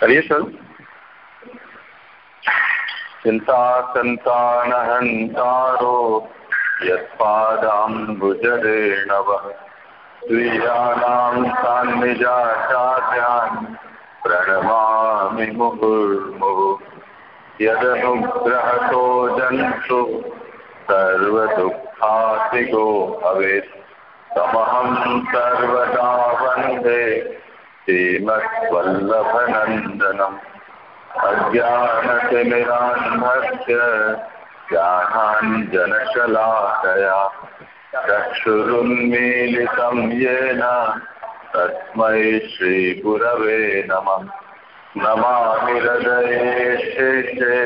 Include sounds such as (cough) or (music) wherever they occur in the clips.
કરીએ શરૂ ચિંતા સંતાન હંતારો યત્પાદાંબુજરેણવ સ્વીયાનામ સાન્નિજાચાર્યાન પ્રણમામિ મુહુર્મુહુ યદનુગ્રહતો જંતુ સર્વદુઃખ सर्वदुःखातिगो भवेत् तमहं सर्वदा वन्दे श्रीमद्वल्लभनन्दनम् अज्ञानतिमिरान्धस्य ज्ञानाञ्जनशलाकया चक्षुरुन्मीलितं येन तस्मै श्रीगुरवे नमः नमामि हृदये शेषे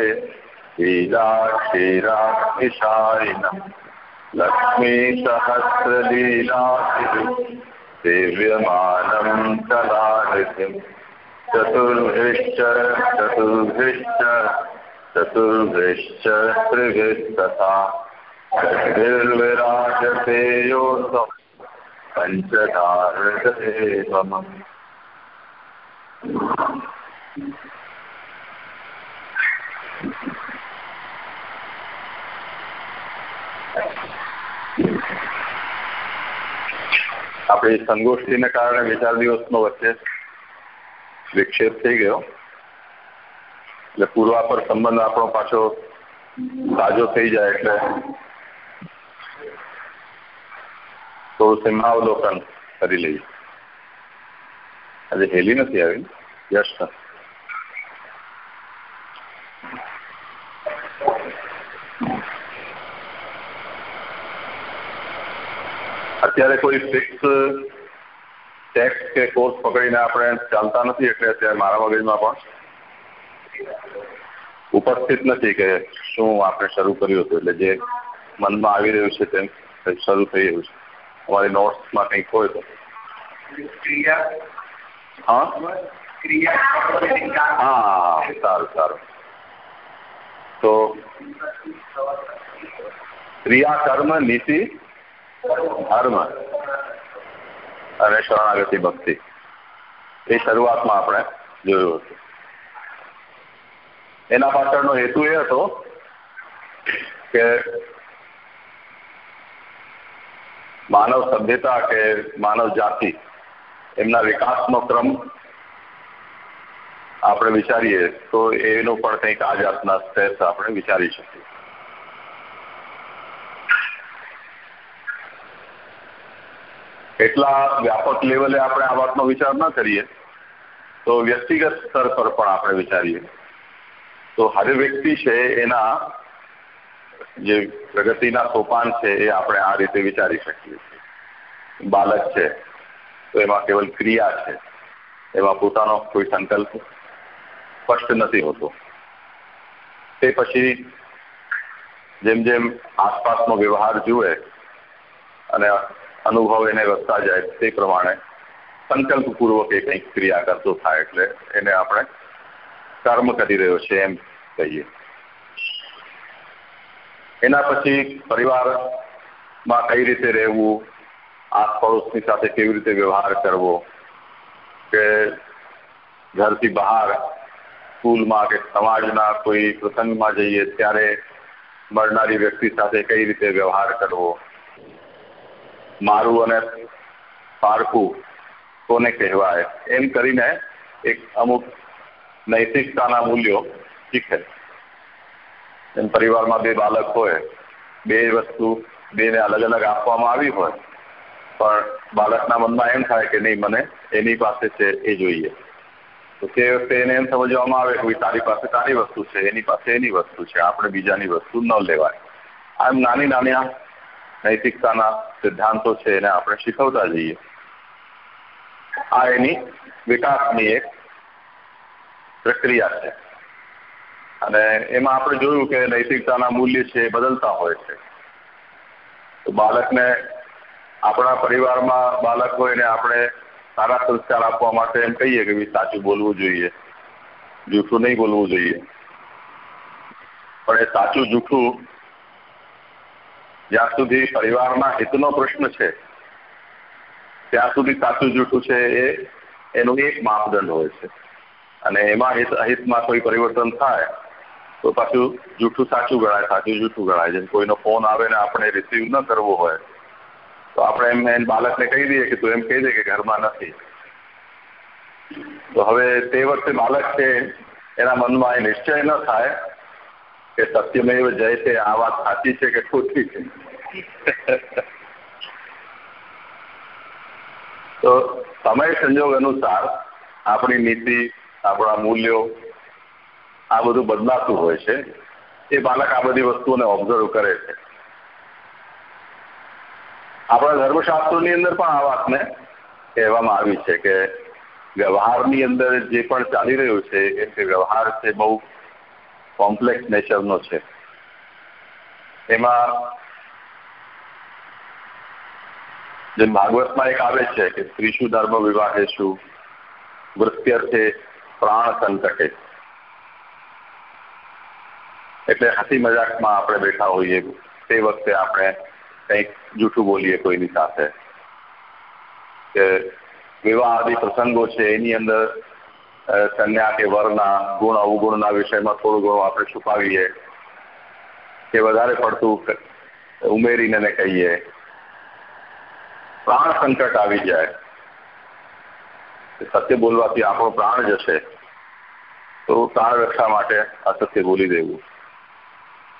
लीलाक्षीराक्षिशायिनम् लक्ष्मीसहस्रलीलाभिः सेव्यमानं कलानिधिम् चतुर्भिश्च चतुर्भिश्च चतुर्भिश्च त्रिभिस्तथा षड्भिर्विराजते योऽसौ पञ्चधारते मम આપણી સંગોષ્ઠીને કારણે બે ચાર દિવસનો વચ્ચે વિક્ષેપ થઈ ગયો. એટલે પૂર્વાપર સંબંધ આપણો પાછો તાજો થઈ જાય એટલે થોડું સિંહાવલોકન કરી લઈએ. આજે હેલી નથી આવી. યશ અત્યારે કોઈ ફિક્સ ટેક્સ કે કોર્સ પકડીને આપણે ચાલતા નથી એટલે અત્યારે મારા મગજમાં પણ ઉપસ્થિત નથી કે શું આપણે શરૂ કર્યું હતું એટલે જે મનમાં આવી રહ્યું છે તેમ શરૂ થઈ રહ્યું છે. અમારી નોટ્સમાં કંઈક હોય તો. હા? હા સારું સારું. તો ક્રિયા કર્મ નીતિ અને શરણાગતિ ભક્તિ. એ શરૂઆતમાં આપણે જોયું હતું. એના પાછળનો હેતુ એ હતો કે માનવ સભ્યતા કે માનવ જાતિ એમના વિકાસનો ક્રમ આપણે વિચારીએ તો એનો પણ કંઈક આ જાતના સ્ટેપ્સ આપણે વિચારી શકીએ. એટલા વ્યાપક લેવલે આપણે આ વાતનો વિચાર ન કરીએ, તો વ્યક્તિગત સ્તર પર પણ આપણે વિચારીએ. તો હર વ્યક્તિ છે એના જે પ્રગતિના સોપાન છે એ આપણે આ રીતે વિચારી શકીએ છીએ. બાળક છે, તો એમાં કેવલ ક્રિયા છે. એમાં પોતાનો કોઈ સંકલ્પ સ્પષ્ટ નથી હોતો. તે પછી જેમ જેમ આસપાસનો વ્યવહાર જુએ અને અનુભવ એને વધતા જાય તે પ્રમાણે સંકલ્પપૂર્વક એ કંઈક ક્રિયા કરતો થાય એટલે એને આપણે કર્મ કરી રહ્યો છે એમ કહીએ. એના પછી પરિવારમાં કઈ રીતે રહેવું આસ પડોશની સાથે કેવી રીતે વ્યવહાર કરવો, કે ઘરથી બહાર, સ્કૂલમાં કે સમાજના કોઈ પ્રસંગમાં જઈએ ત્યારે મળનારી વ્યક્તિ સાથે કઈ રીતે વ્યવહાર કરવો મારું અને પારકું કોને કહેવાય? એમ કરીને એક અમુક નૈતિકતાના મૂલ્યો શીખે. એમ પરિવારમાં બે બાળક હોય, બે વસ્તુ બેને અલગ અલગ આપવામાં આવી હોય, પણ બાળકના મનમાં એમ થાય કે નહીં, મને એની પાસે છે, એ જોઈએ. તો તે વખતે એને એમ સમજવામાં આવે કે તારી પાસે તારી વસ્તુ છે, એની પાસે એની વસ્તુ છે, આપણે બીજાની વસ્તુ ન લેવાય. આમ નાની નાની નૈતિકતાના સિદ્ધાંતો છે એને આપણે શીખવતા જઈએ. આ એની વિકાસની એક પ્રક્રિયા છે. અને એમાં આપણે જોયું કે નૈતિકતાના મૂલ્ય છે એ બદલતા હોય છે. તો બાળકને આપણા પરિવારમાં બાળક હોય ને આપણે સારા સંસ્કાર આપવા માટે એમ કહીએ કે સાચું બોલવું જોઈએ. જૂઠું નહીં બોલવું જોઈએ. પણ એ સાચું જૂઠું જ્યાં સુધી પરિવારના હિતનો પ્રશ્ન છે, ત્યાં સુધી સાચું જૂઠું છે એ, એનું એક માપદંડ હોય છે. અને એમાં હિત, અહિતમાં કોઈ પરિવર્તન થાય, તો પાછું જૂઠું સાચું ગણાય, સાચું જૂઠું ગણાય. જેમ કોઈનો ફોન આવે ને આપણે રિસીવ ન કરવો હોય, તો આપણે એમ એમ બાળકને કહી દઈએ કે તું એમ કહી દે કે ઘરમાં નથી. તો હવે તે વખતે બાળક છે, એના મનમાં એ નિશ્ચય ન થાય કે સત્યમેવ જય છે આ વાત સાચી છે કે ખોટી છે. તો સમય સંજોગ અનુસાર આપણી નીતિ, આપણા મૂલ્યો, આ બધું બદલાતું હોય છે. એ બાળક આ બધી વસ્તુઓને ઓબ્ઝર્વ કરે છે. આપણા ધર્મશાસ્ત્રોની અંદર પણ આ વાતને કહેવામાં આવી છે કે વ્યવહારની અંદર જે પણ ચાલી રહ્યું છે, એ વ્યવહાર છે, બહુ કોમ્પ્લેક્સ નેચરનો છે. એમાં જેમ ભાગવતમાં એક આવે છે કે ત્રિશુ ધર્મ વિવાહેશું વૃત્યર્થે પ્રાણ સંકટે. એટલે હસી મજાકમાં આપણે બેઠા હોઈએ. તે વખતે આપણે કંઈક જૂઠું બોલીએ કોઈની સાથે. કે વિવાહ આદિ પ્રસંગો છે, એની અંદર કન્યા કે વરના ગુણ, અવગુણના વિષયમાં થોડું ઘણું આપણે છુપાવીએ. કે વધારે પડતું ઉમેરીને કહીએ. પ્રાણ સંકટ આવી જાય. સત્ય બોલવાથી આપણો પ્રાણ જશે. તો પ્રાણ રક્ષા માટે અસત્ય બોલી દેવું.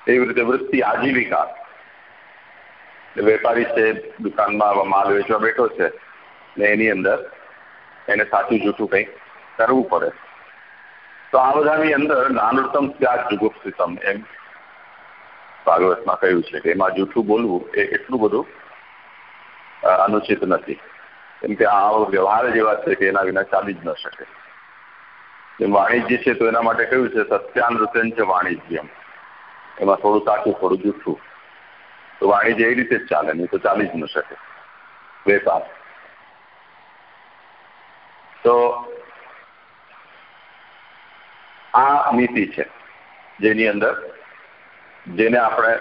એવી રીતે વૃત્તિ આજીવિકા. વેપારી છે, દુકાનમાં માલ વેચવા બેઠો છે. ને એની અંદર એને સાચું જૂઠું કંઈક કરવું પડે. તો આ બધાની અંદર નાનુત્તમ ત્યાગ જુગુપ્તિતમ એમ ભાગવતમાં કહ્યું છે કે એમાં જૂઠું બોલવું એ એટલું બધું અનુચિત નથી. કેમ કે આ વ્યવહાર જેવા છે કે એના વિના ચાલી જ ન શકે. વાણિજ્ય છે તો એના માટે કહ્યું છે? સત્યાનૃતન છે વાણિજ્યમ. એમાં થોડું સાચું, થોડું જૂઠું. તો વાણિજ્ય એ રીતે જ ચાલે, નહીં તો ચાલી જ ન શકે. વેપાર તો આ નીતિ છે, જેની અંદર, જેને આપણે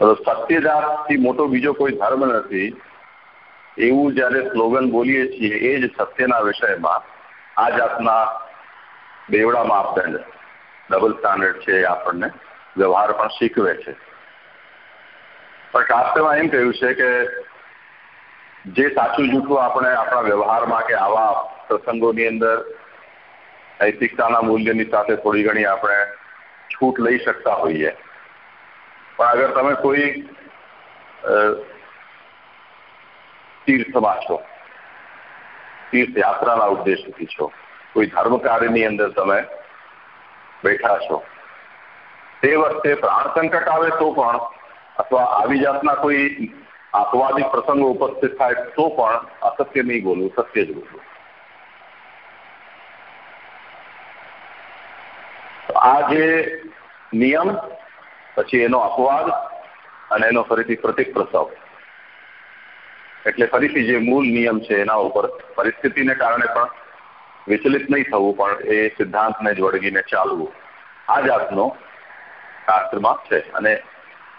સત્યજાતથી મોટો બીજો કોઈ ધર્મ નથી. એવું જ્યારે સ્લોગન બોલીએ છીએ, એ જ સત્યના વિષયમાં આ જાતના બેવડા માપદંડ ડબલ સ્ટાન્ડર્ડ છે આપણને વ્યવહાર પણ શીખવે છે. પણ શાસ્ત્રમાં એમ કહ્યું છે કે જે સાચું જૂઠું આપણે આપણા વ્યવહારમાં કે આવા પ્રસંગોની અંદર નૈતિકતાના મૂલ્યની સાથે થોડી ઘણી આપણે છૂટ લઈ શકતા હોઈએ. અગર તમે કોઈ તીર્થમાં છો તીર્થયાત્રાના ઉદ્દેશથી છો, કોઈ ધર્મ કાર્યની અંદર તમે બેઠા છો, તે વખતે પ્રાણ સંકટ આવે તો પણ, અથવા આવી જાતના કોઈ આપવાદી પ્રસંગો ઉપસ્થિત થાય તો પણ અસત્ય નહીં બોલવું, સત્ય જ બોલવું. આ જે નિયમ પછી એનો અપવાદ અને એનો ફરીથી પ્રતિક પ્રસ્તાવ એટલે ફરીથી જે મૂળ નિયમ છે એના ઉપર પરિસ્થિતિને કારણે પણ વિચલિત નહીં થવું, પણ એ સિદ્ધાંતને જ વળગીને ચાલવું. આ જાતનો શાસ્ત્રમાં છે અને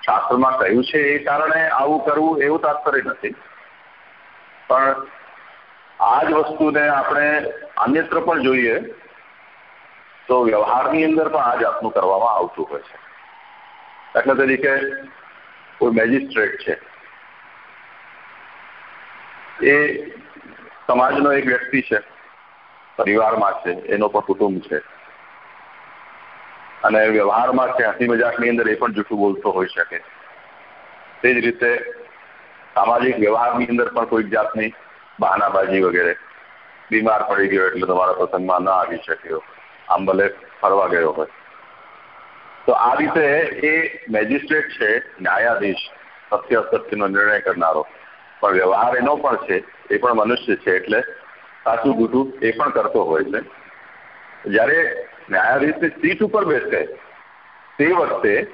શાસ્ત્રમાં કહ્યું છે એ કારણે આવું કરવું એવું તાત્પર્ય નથી. પણ આ જ વસ્તુને આપણે અન્યત્ર પણ જોઈએ તો વ્યવહારની અંદર પણ આ જાતનું કરવામાં આવતું હોય છે. દાખલા તરીકે કોઈ મેજિસ્ટ્રેટ છે, એ સમાજનો એક વ્યક્તિ છે, પરિવારમાં છે, એનો પણ કુટુંબ છે. અને વ્યવહારમાં છે હસી મજાકની અંદર એ પણ જૂઠું બોલતો હોઈ શકે. તે જ રીતે સામાજિક વ્યવહારની અંદર પણ કોઈક જાતની બહાનાબાજી વગેરે બીમાર પડી ગયો એટલે તમારા પ્રસંગમાં ન આવી શક્યો. આમ ભલે ફરવા ગયો હોય. તો આ રીતે એ મેજિસ્ટ્રેટ છે, ન્યાયાધીશ, સત્ય અસત્યનો નિર્ણય કરનારો. પણ વ્યવહાર એનો પણ છે, એ પણ મનુષ્ય છે, એટલે સાચું જૂઠું એ પણ કરતો હોય છે. જ્યારે ન્યાયાધીશની સીટ ઉપર બેસે, તે વખતે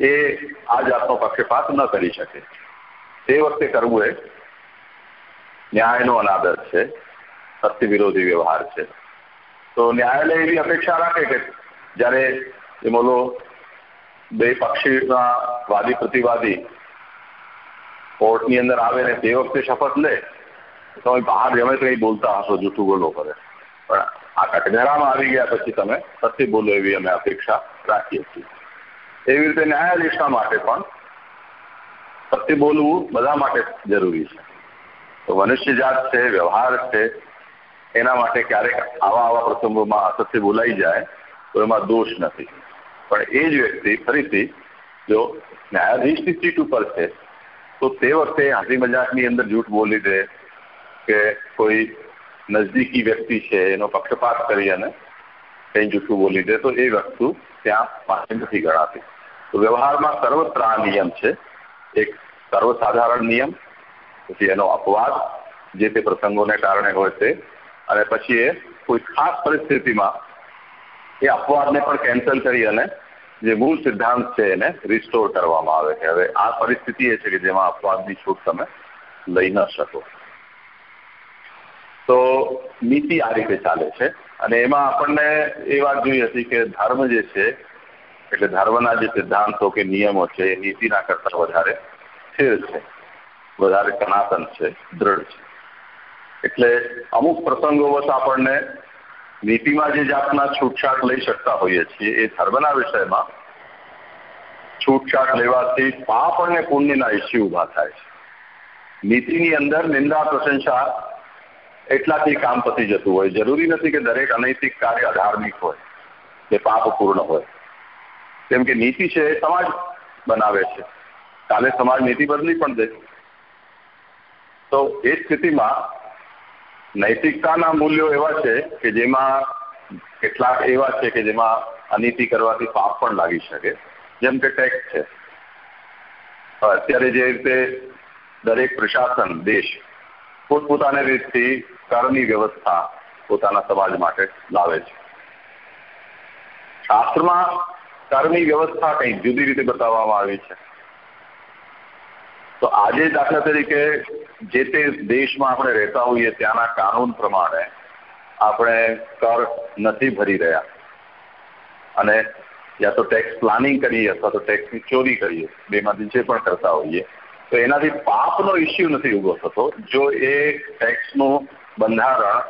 એ આ જાતનો પક્ષપાત ન કરી શકે. તે વખતે કરવું એ ન્યાયનો અનાદર છે, સત્ય વિરોધી વ્યવહાર છે. તો ન્યાયાલય એવી અપેક્ષા રાખે કે જ્યારે એ બોલો બે પક્ષીના વાદી પ્રતિવાદી કોર્ટની અંદર આવે ને તે વખતે શપથ લે તમે બહાર જમે તો બોલતા હશો, જૂઠું બોલો કરે. પણ આ કટઘરામાં આવી ગયા પછી તમે સત્ય બોલો એવી અમે અપેક્ષા રાખીએ છીએ. એવી રીતે ન્યાયાધીશના માટે પણ સત્ય બોલવું બધા માટે જરૂરી છે. તો મનુષ્ય જાત છે, વ્યવહાર છે, એના માટે ક્યારેક આવા આવા પ્રસંગોમાં અસત્ય બોલાઈ જાય, તો એમાં દોષ નથી. પણ એ જ વ્યક્તિ ફરીથી જો ન્યાયાધીશની સીટ ઉપર છે, તો તે વખતે હાસી મજાકની અંદર જૂઠ બોલી દે કે કોઈ નજદીકી વ્યક્તિ છે, એનો પક્ષપાત કરી અને કંઈ જૂઠું બોલી દે, તો એ વસ્તુ ત્યાં પાસે નથી ગણાતી. તો વ્યવહારમાં સર્વત્ર આ નિયમ છે. એક સર્વસાધારણ નિયમ, પછી એનો અપવાદ, જે તે પ્રસંગોને કારણે હોય છે, અને પછી એ કોઈ ખાસ પરિસ્થિતિમાં એ અપવાદને પણ કેન્સલ કરી અને જે મૂળ સિદ્ધાંત છે એને રિસ્ટોર કરવામાં આવે છે. હવે આ પરિસ્થિતિ એ છે કે જેમાં અપવાદની છૂટ તમે લઈ ન શકો. તો નીતિ આ રીતે ચાલે છે અને એમાં આપણને એ વાત જોઈ હતી કે ધર્મ જે છે, એટલે ધર્મના જે સિદ્ધાંતો કે નિયમો છે, એ નીતિના કરતા વધારે સ્થિર છે. વધારે સનાતન છે, દ્રઢ છે. એટલે અમુક પ્રસંગોવશ આપણને નીતિમાં જે જાતના છૂટછાટ લઈ શકતા હોઈએ છીએ એ ધર્મના વિષયમાં છૂટછાટ લેવાથી પાપ અને પુણ્યના ઇસ્યુ ઊભા થાય છે. નીતિની અંદર નિંદા, પ્રશંસા એટલાથી કામ પતી જતું હોય. જરૂરી નથી કે દરેક અનૈતિક કાર્ય અધાર્મિક હોય, કે પાપપૂર્ણ હોય. કેમ કે નીતિ છે એ સમાજ બનાવે છે. કાલે સમાજ નીતિ બદલી પણ દે. તો એ સ્થિતિમાં નૈતિકતાના મૂલ્યો એવા છે કે જેમાં કેટલાક એવા છે કે જેમાં અનીતિ કરવાથી પાપ પણ લાગી શકે. જેમ કે ટેક્સ છે. અત્યારે જે રીતે દરેક પ્રશાસન, દેશ પોતપોતાની રીતથી કરની વ્યવસ્થા પોતાના સમાજ માટે લાવે છે. શાસ્ત્રમાં કરની વ્યવસ્થા કંઈક જુદી રીતે બતાવવામાં આવી છે. તો આજે દાખલા તરીકે જે તે દેશમાં આપણે રહેતા હોઈએ ત્યાંના કાનૂન પ્રમાણે આપણે કર નથી ભરી રહ્યા. અને યા તો ટેક્સ પ્લાનિંગ કરીએ અથવા તો ટેક્સની ચોરી કરીએ, બેમાંથી જે પણ કરતા હોઈએ, તો એનાથી પાપનો ઇસ્યુ નથી ઊભો થતો. જો એ ટેક્સનું બંધારણ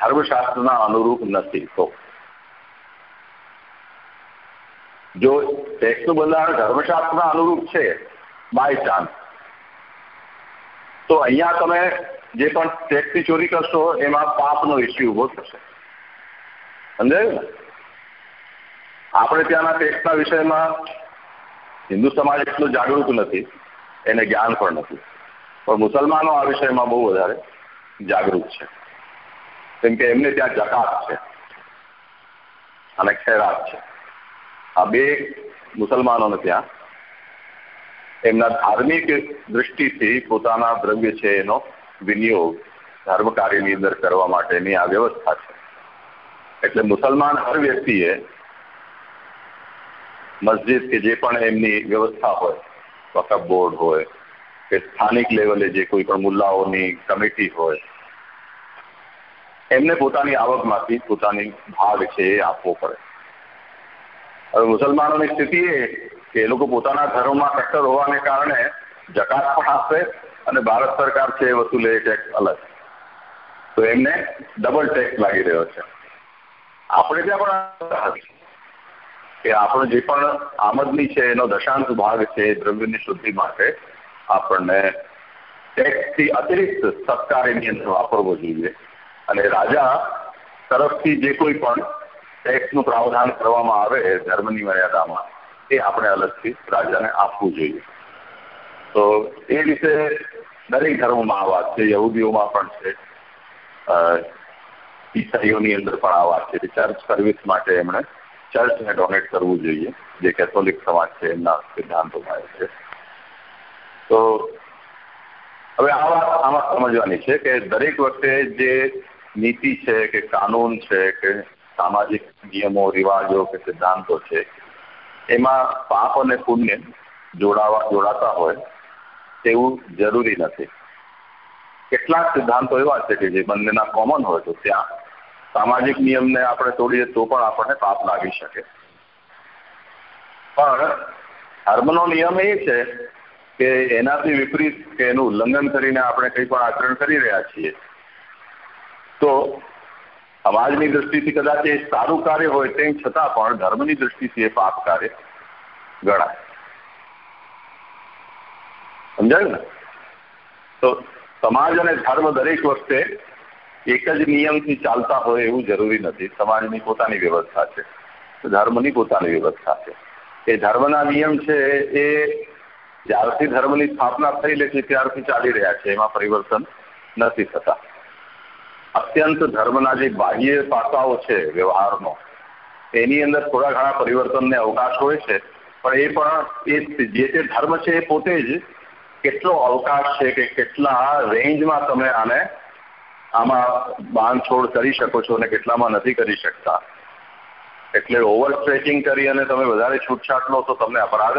ધર્મશાસ્ત્રના અનુરૂપ નથી, તો જો ટેક્સનું બંધારણ ધર્મશાસ્ત્રના અનુરૂપ છે બાય ચાન્સ તો અહીંયા તમે જે પણ ટેક્સની ચોરી કરશો, એમાં પાપનો ઇસ્યુ ઊભો થશે. સમજાયું ને? આપણે ત્યાંના ટેક્સના વિષયમાં હિન્દુ સમાજ એટલું જાગૃત નથી, એને જ્ઞાન પણ નથી. પણ મુસલમાનો આ વિષયમાં બહુ વધારે જાગૃત છે. કેમ કે એમને ત્યાં જકાત છે અને ખેરાત છે. આ બે મુસલમાનોને ત્યાં એમના ધાર્મિક દ્રષ્ટિથી પોતાના દ્રવ્ય છે એનો વિનિયોગ ધર્મ કાર્યની અંદર કરવા માટેની આ વ્યવસ્થા છે. એટલે મુસલમાન હર વ્યક્તિએ મસ્જિદ કે જે પણ એમની વ્યવસ્થા હોય, વકફ બોર્ડ હોય કે સ્થાનિક લેવલે જે કોઈ પણ મુલ્લાઓની કમિટી હોય, એમને પોતાની આવકમાંથી પોતાની ભાગ છે એ આપવો પડે. હવે મુસલમાનોની સ્થિતિ એ કે એ લોકો પોતાના ધર્મમાં કટ્ટર હોવાને કારણે જકાત પણ આપશે અને ભારત સરકાર છે એ વસૂલે ટેક્સ અલગ. તો એમને ડબલ ટેક્સ લાગી રહ્યો છે. આપણે ત્યાં પણ કે આપણો જે પણ આમદની છે એનો દશાંશ ભાગ છે દ્રવ્યની શુદ્ધિ માટે આપણને ટેક્સથી અતિરિક્ત સત્કાર એની અંદર વાપરવો જોઈએ. અને રાજા તરફથી જે કોઈ પણ ટેક્સનું પ્રાવધાન કરવામાં આવે ધર્મની મર્યાદામાં એ આપણે અલગથી રાજાને આપવું જોઈએ. તો એ રીતે દરેક ધર્મમાં આ વાત છે, યહૂદીઓમાં પણ છે ઈસાઈઓની અંદર પણ આ વાત છે ચર્ચ સર્વિસ માટે એમણે ચર્ચને ડોનેટ કરવું જોઈએ. જે કેથોલિક સમાજ છે, એમના સિદ્ધાંતોમાં છે. તો હવે આ વાત આમાં સમજવાની છે કે દરેક વખતે જે નીતિ છે કે કાનૂન છે કે સામાજિક નિયમો, રિવાજો કે સિદ્ધાંતો છે એમાં પાપ અને પુણ્ય જોડાવા જોડાતા હોય તેવું જરૂરી નથી. કેટલાક સિદ્ધાંતો એવા છે કે જે બંનેના કોમન હોય તો ત્યાં સામાજિક નિયમને આપણે તોડીએ તો પણ આપણને પાપ લાગી શકે. પણ ધર્મનો નિયમ એ છે કે એનાથી વિપરીત કે એનું ઉલ્લંઘન કરીને આપણે કંઈ પણ આચરણ કરી રહ્યા છીએ, તો સમાજની દ્રષ્ટિથી કદાચ એ સારું કાર્ય હોય તેમ છતાં પણ ધર્મની દ્રષ્ટિથી એ પાપ કાર્ય ગણાય. સમજાયું ને? તો સમાજ અને ધર્મ દરેક વખતે એક જ નિયમથી ચાલતા હોય એવું જરૂરી નથી. સમાજની પોતાની વ્યવસ્થા છે. ધર્મની પોતાની વ્યવસ્થા છે. એ ધર્મના નિયમ છે એ જ્યારથી ધર્મની સ્થાપના થયેલી છે ત્યારથી ચાલી રહ્યા છે. એમાં પરિવર્તન નથી થતા. અત્યંત ધર્મના જે બાહ્ય પાસાઓ છે વ્યવહારનો. એની અંદર થોડા ઘણા પરિવર્તનને અવકાશ હોય છે, પણ એ પણ એ જે તે ધર્મ છે એ પોતે જ કેટલો અવકાશ છે કે કેટલા રેન્જમાં તમે આને આમાં બાંધછોડ કરી શકો છો અને કેટલામાં નથી કરી શકતા. એટલે ઓવર સ્ટ્રેચિંગ કરી અને તમે વધારે છૂટછાટ લો તો તમને અપરાધ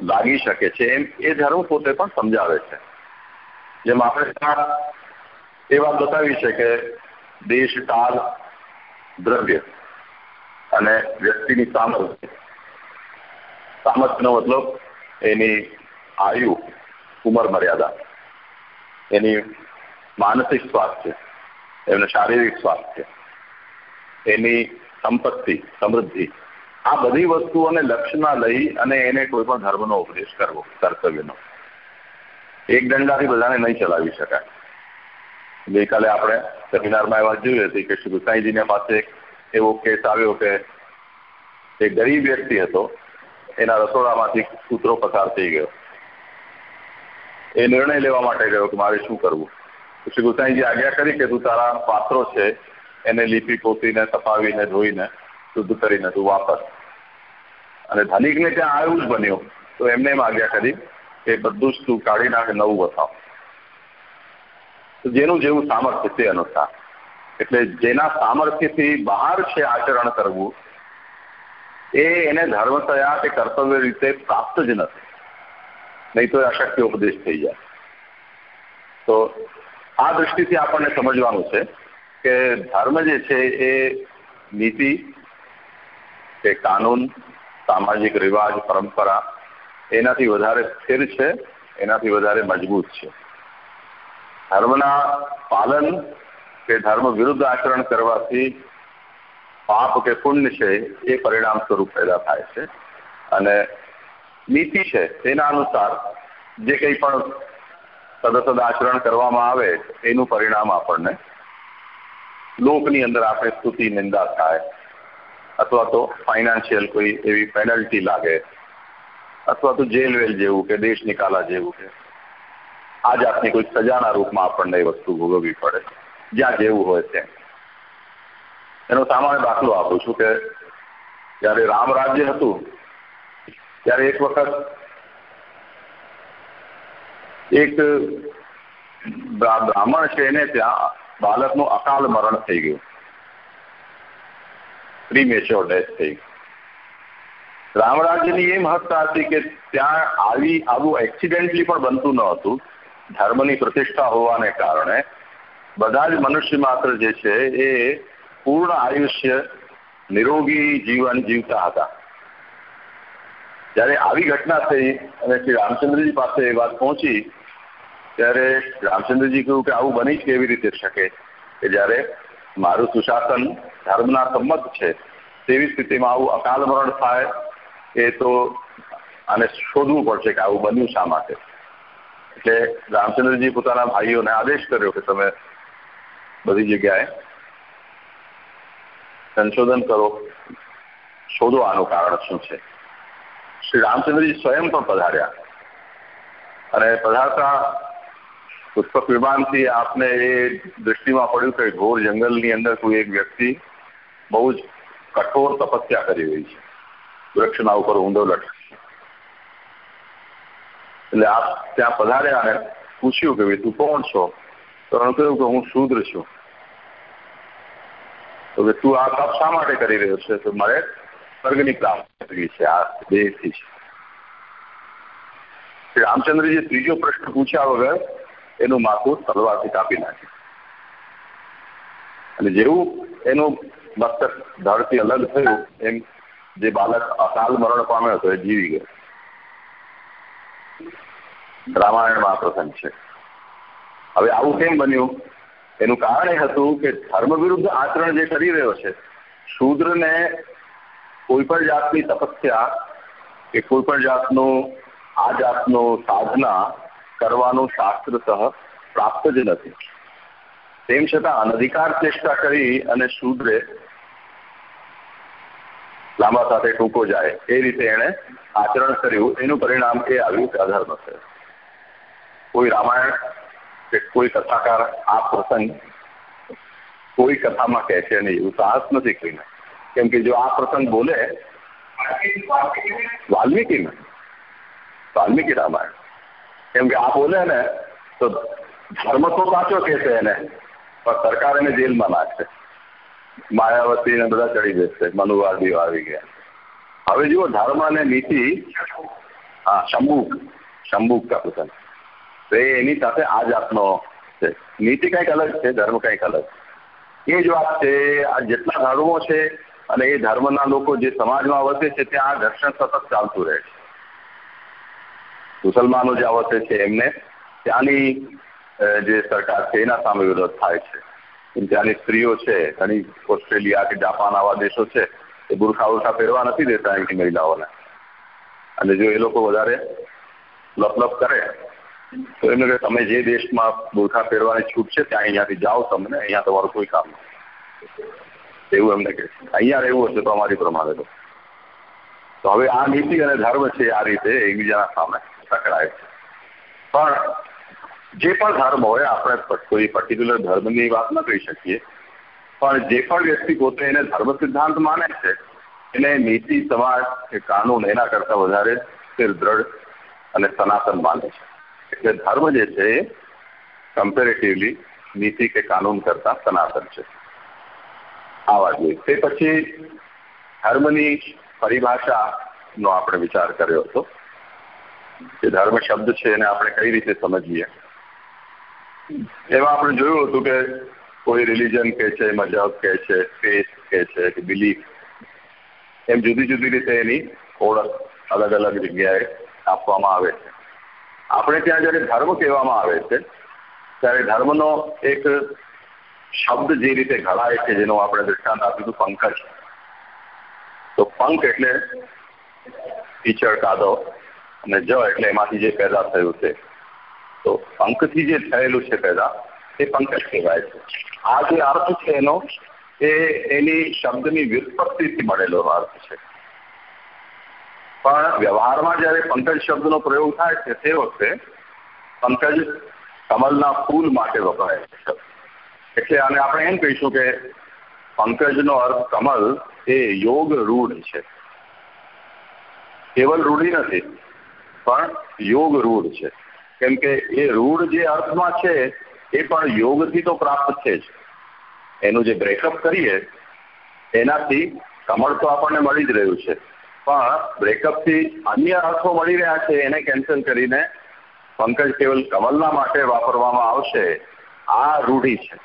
લાગી શકે છે. એમ એ ધર્મ પોતે પણ સમજાવે છે. જેમ આપણે એ વાત બતાવી છે કે દેશ કાળ દ્રવ્ય અને વ્યક્તિની સામર્થ્ય સામર્થ્યનો મતલબ એની આયુ, ઉંમર મર્યાદા. એની માનસિક સ્વાસ્થ્ય એમનું શારીરિક સ્વાસ્થ્ય, એની સંપત્તિ, સમૃદ્ધિ. આ બધી વસ્તુઓને લક્ષ્યમાં લઈ અને એને કોઈ પણ ધર્મનો ઉપદેશ કરવો, કર્તવ્યનો. એક દંડાથી બધાને નહીં ચલાવી શકાય. ગઈકાલે આપણે સેમિનારમાં એ વાત જોઈ હતી કે શ્રી ગુસાઈજીને પાસે એવો કેસ આવ્યો કે એક ગરીબ વ્યક્તિ હતો. એના રસોડામાંથી કૂતરો પસાર થઈ ગયો. એ નિર્ણય લેવા માટે ગયો કે મારે શું કરવું? શ્રી ગુસાઈજી આજ્ઞા કરી કે તું તારા પાત્રો છે, એને લીપી પોતીને તપાવીને ધોઈને, શુદ્ધ કરીને તું વાપર. અને ધનિકને ત્યાં આવું જ બન્યું. તો એમને એમ આજ્ઞા કરી કે બધું જ તું કાઢી નાખે, નવું બતાવ જેનું જેવું સામર્થ્ય તે અનુસાર. એટલે જેના સામર્થ્યથી બહાર છે આચરણ કરવું, એ એને ધર્મતયા કે કર્તવ્ય રીતે પ્રાપ્ત જ નથી. નહીં તો અશક્ય ઉપદેશ થઈ જાય. તો આ દૃષ્ટિથી આપણને સમજવાનું છે કે ધર્મ જે છે એ નીતિ કે કાનૂન, સામાજિક રિવાજ, પરંપરા, એનાથી વધારે સ્થિર છે, એનાથી વધારે મજબૂત છે. ધર્મના પાલન કે ધર્મ વિરુદ્ધ આચરણ કરવાથી પાપ કે પુણ્ય છે એ પરિણામ સ્વરૂપ પેદા થાય છે. અને નીતિ છે તેના અનુસાર જે કંઈ પણ સદસદ આચરણ કરવામાં આવે એનું પરિણામ આપણને લોકની અંદર આપણે સ્તુતિ, નિંદા થાય. અથવા તો ફાઇનાન્શિયલ કોઈ એવી પેનલ્ટી લાગે. અથવા તો જેલ વેલ જેવું કે દેશ નિકાલા જેવું કે આ જાતની કોઈ સજાના રૂપમાં આપણને એ વસ્તુ ભોગવવી પડે. જ્યાં જેવું હોય તેમ. એનો સામાન્ય દાખલો આપું છું કે જ્યારે રામ રાજ્ય હતું, ત્યારે એક વખત એક બ્રાહ્મણ છે એને ત્યાં બાળકનું અકાલ મરણ થઈ ગયું. પ્રીમેચ્યોર ડેથ થઈ ગયું. રામરાજ્યની એમ એ મહત્તા હતી કે ત્યાં આવી, આવું એક્સિડેન્ટલી પણ બનતું ન હતું. ધર્મની પ્રતિષ્ઠા હોવાને કારણે બધા જ મનુષ્ય માત્ર જે છે એ પૂર્ણ આયુષ્ય નિરોગી જીવન જીવતા હતા. જ્યારે આવી ઘટના થઈ અને શ્રી રામચંદ્રજી પાસે એ વાત પહોંચી, ત્યારે રામચંદ્રજી કહ્યું કે આવું બની જ કેવી રીતે શકે? કે જ્યારે મારું સુશાસન ધર્મના સંમત છે, તેવી સ્થિતિમાં આવું અકાલ મરણ થાય એ તો આને શોધવું પડશે કે આવું બન્યું શા માટે? એટલે રામચંદ્રજી પોતાના ભાઈઓને આદેશ કર્યો કે તમે બધી જગ્યાએ સંશોધન કરો, શોધો આનું કારણ શું છે. શ્રી રામચંદ્રજી સ્વયં પણ પધાર્યા. અને પધારતા પુષ્પક વિમાનથી આપને એ દૃષ્ટિમાં પડ્યું કે ઘોર જંગલની અંદર કોઈ એક વ્યક્તિ બહુ જ કઠોર તપસ્યા કરી રહી છે. વૃક્ષના ઉપર ઊંડો લટ એટલે આપ ત્યાં પધાર્યા અને પૂછ્યું કે ભાઈ, તું કોણ છો? તો એણે કહ્યું કે, હું શુદ્ર છું. તો કે, તું આ તપ શા માટે કરી રહ્યો છે? તો મારે સ્વર્ગની પ્રાપ્તિ કરવી છે, આ દેહથી છે રામચંદ્રજી ત્રીજો પ્રશ્ન પૂછ્યા વગર એનું માથું તલવારથી કાપી નાખ્યું. અને જેવું એનું મસ્તક ધડથી અલગ થયું, એમ જે બાળક અકાલ મરણ પામ્યો હતો, એ જીવી ગયો. રામાયણમાં પ્રસંગ છે. હવે આવું કેમ બન્યું? એનું કારણ એ હતું કે ધર્મ વિરુદ્ધ આચરણ જે કરી રહ્યો છે, શૂદ્રને કોઈ પણ જાતની તપસ્યા કે કોઈ પણ જાતનું આ જાતનું સાધના કરવાનું શાસ્ત્રતઃ પ્રાપ્ત જ નથી. તેમ છતાં અનધિકાર ચેષ્ટા કરી અને શૂદ્રે લાંબા સાથે ટૂંકો જાય એ રીતે એણે આચરણ કર્યું. એનું પરિણામ એ આવ્યું અધર્મ થયો કોઈ રામાયણ કે કોઈ કથાકાર આ પ્રસંગ કોઈ કથામાં કહે છે નહીં, એવું સાહસ નથી કોઈને કેમ કે જો આ પ્રસંગ બોલે, વાલ્મીકીને, વાલ્મીકી રામાયણ. કેમ કે આ બોલે ને, તો ધર્મ તો સાચો કે છે એને, પણ સરકાર એને જેલમાં નાખશે. માયાવતી ને બધા ચડી જશે મનુવાદીઓ આવી ગયા. હવે જુઓ, ધર્મ અને નીતિ, હા, શંભુક શંભુક કા પ્રસંગ. તો એની સાથે આ જાતનો છે. નીતિ કંઈક અલગ છે, ધર્મ કંઈક અલગ. એ જ વાત છે, આ જેટલા ધર્મો છે અને એ ધર્મના લોકો જે સમાજમાં વસે છે, ત્યાં આ ઘર્ષણ સતત ચાલતું રહે છે. મુસલમાનો જે વસે છે, એમને ત્યાંની જે સરકાર છે, એના સામે વિરોધ થાય છે. ત્યાંની સ્ત્રીઓ છે, ઘણી ઓસ્ટ્રેલિયા કે જાપાન આવા દેશો છે, એ બુરખા ઉરખા પહેરવા નથી દેતા અહીંની મહિલાઓને. અને જો એ લોકો વધારે લપલપ કરે તો એમને કે તમે જે દેશમાં બુરખા પહેરવાની છૂટ છે, ત્યાં અહીંયાથી જાઓ તમને, અહીંયા તમારું કોઈ કામ એવું એમને કે અહીંયા રહેવું હશે તો અમારી પ્રમાણે તો. હવે આ નીતિ અને ધર્મ છે આ રીતે એકબીજાના સામે ટકરાય છે. પણ જે પણ ધર્મ હોય, આપણે કોઈ પર્ટિક્યુલર ધર્મની વાત ન કહી શકીએ. પણ જે પણ વ્યક્તિ પોતે એને ધર્મ સિદ્ધાંત માને છે, એને નીતિ, સમાજ કે કાનૂન એના કરતાં વધારે સ્થિર, દ્રઢ અને સનાતન માને છે. એટલે ધર્મ જે છે, એ કમ્પેરેટિવલી નીતિ કે કાનૂન કરતા સનાતન છે. આવા જોઈએ તે પછી ધર્મની પરિભાષાનો આપણે વિચાર કર્યો હતો કે ધર્મ શબ્દ છે એને આપણે કઈ રીતે સમજીએ. એમાં આપણે જોયું હતું કે કોઈ રિલિજન કે છે મજહબ કે છે ફેથ કે છે, કે બિલીફ એમ જુદી જુદી રીતે એની ઓળખ અલગ અલગ જગ્યાએ આપવામાં આવે છે. આપણે ત્યાં જ્યારે ધર્મ કહેવામાં આવે છે, ત્યારે ધર્મનો એક શબ્દ જે રીતે ઘડાય છે, જેનો આપણે દ્રષ્ટાંત આપ્યું હતું પંકજ. તો પંખ એટલે કીચડ કાદવ અને જ એટલે એમાંથી જે પેદા થયું છે. તો પંખથી જે થયેલું છે પેદા, એ પંકજ કહેવાય છે. આ જે અર્થ છે એનો, એ એની શબ્દની વ્યુત્પત્તિથી મળેલો અર્થ છે. પણ વ્યવહારમાં જ્યારે પંકજ શબ્દનો પ્રયોગ થાય છે તે વખતે પંકજ કમલના ફૂલ માટે વપરાય છે. એટલે અને આપણે એમ કહીશું કે પંકજનો અર્થ કમલ એ યોગ રૂઢ છે. કેવલ રૂઢી નથી, પણ યોગ રૂઢ છે. કેમ કે એ રૂઢ જે અર્થમાં છે એ પણ યોગથી તો પ્રાપ્ત છે જ. એનું જે બ્રેકઅપ કરીએ, એનાથી કમળ તો આપણને મળી જ રહ્યું છે. પણ બ્રેકઅપથી અન્ય અર્થો મળી રહ્યા છે એને કેન્સલ કરીને પંકજ કેવલ કમલના માટે વાપરવામાં આવશે. આ રૂઢી છે.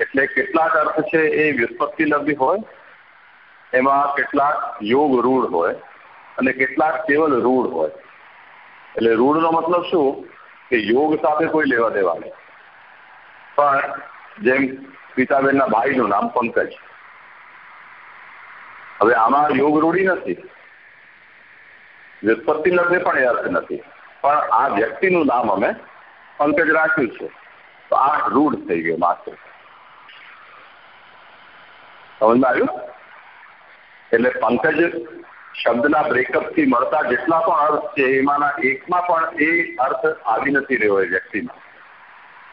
એટલે કેટલાક અર્થ છે એ વ્યુત્પત્તિલબ્ધી હોય, એમાં કેટલાક યોગ રૂઢ હોય અને કેટલાક કેવલ રૂઢ હોય. એટલે રૂઢનો મતલબ શું? કે યોગ સાથે કોઈ લેવા દેવા નહીં. પણ જેમ પિતાબેનના ભાઈનું નામ પંકજ. હવે આમાં યોગ રૂઢી નથી. વ્યુત્પત્તિ લગ્ન પણ અર્થ નથી. પણ આ વ્યક્તિનું નામ અમે પંકજ રાખ્યું છે. તો આ રૂઢ થઈ ગયું માત્ર. સમજમાં આવ્યું? એટલે પંકજ શબ્દના બ્રેકઅપથી મળતા જેટલા પણ અર્થ છે, એમાંના એકમાં પણ એ અર્થ આવી નથી રહ્યો એ વ્યક્તિમાં.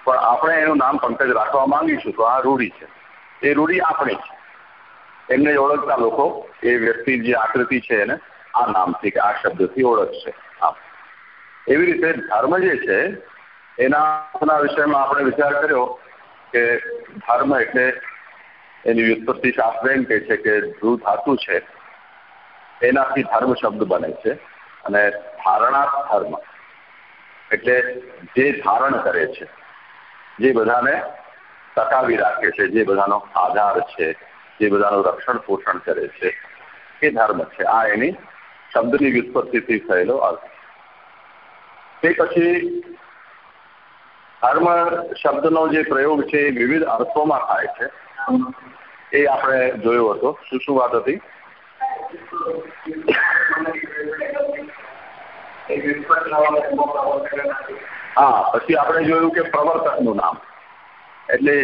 પણ આપણે એનું નામ પંકજ રાખવા માંગીશું તો આ રૂઢી છે. એ રૂઢી આપણી છે. એમને ઓળખતા લોકો, એ વ્યક્તિ જે આકૃતિ છે એને આ નામથી કે આ શબ્દથી ઓળખશે. આમ એવી રીતે ધર્મ જે છે એના વિષયમાં આપણે વિચાર કર્યો કે ધર્મ એટલે એની વ્યુત્પત્તિ શાસ્ત્ર એમ કે છે કે ધ્રુવ ધાતુ છે, એનાથી ધર્મ શબ્દ બને છે અને ધારણા ધર્મ એટલે જે ધારણ કરે છે, જે બધાને ટકાવી રાખે છે, જે બધાનો આધાર છે, જે બધાનું રક્ષણ પોષણ કરે છે, એ ધર્મ છે. આ એની શબ્દની વ્યુત્પત્તિથી થયેલો અર્થ તે પછી ધર્મ શબ્દનો જે પ્રયોગ છે એ વિવિધ અર્થોમાં થાય છે. એ આપણે જોયો હતો. શું શું વાત હતી? હા પછી આપણે જોયું કે પ્રવર્તકનું નામ. એટલે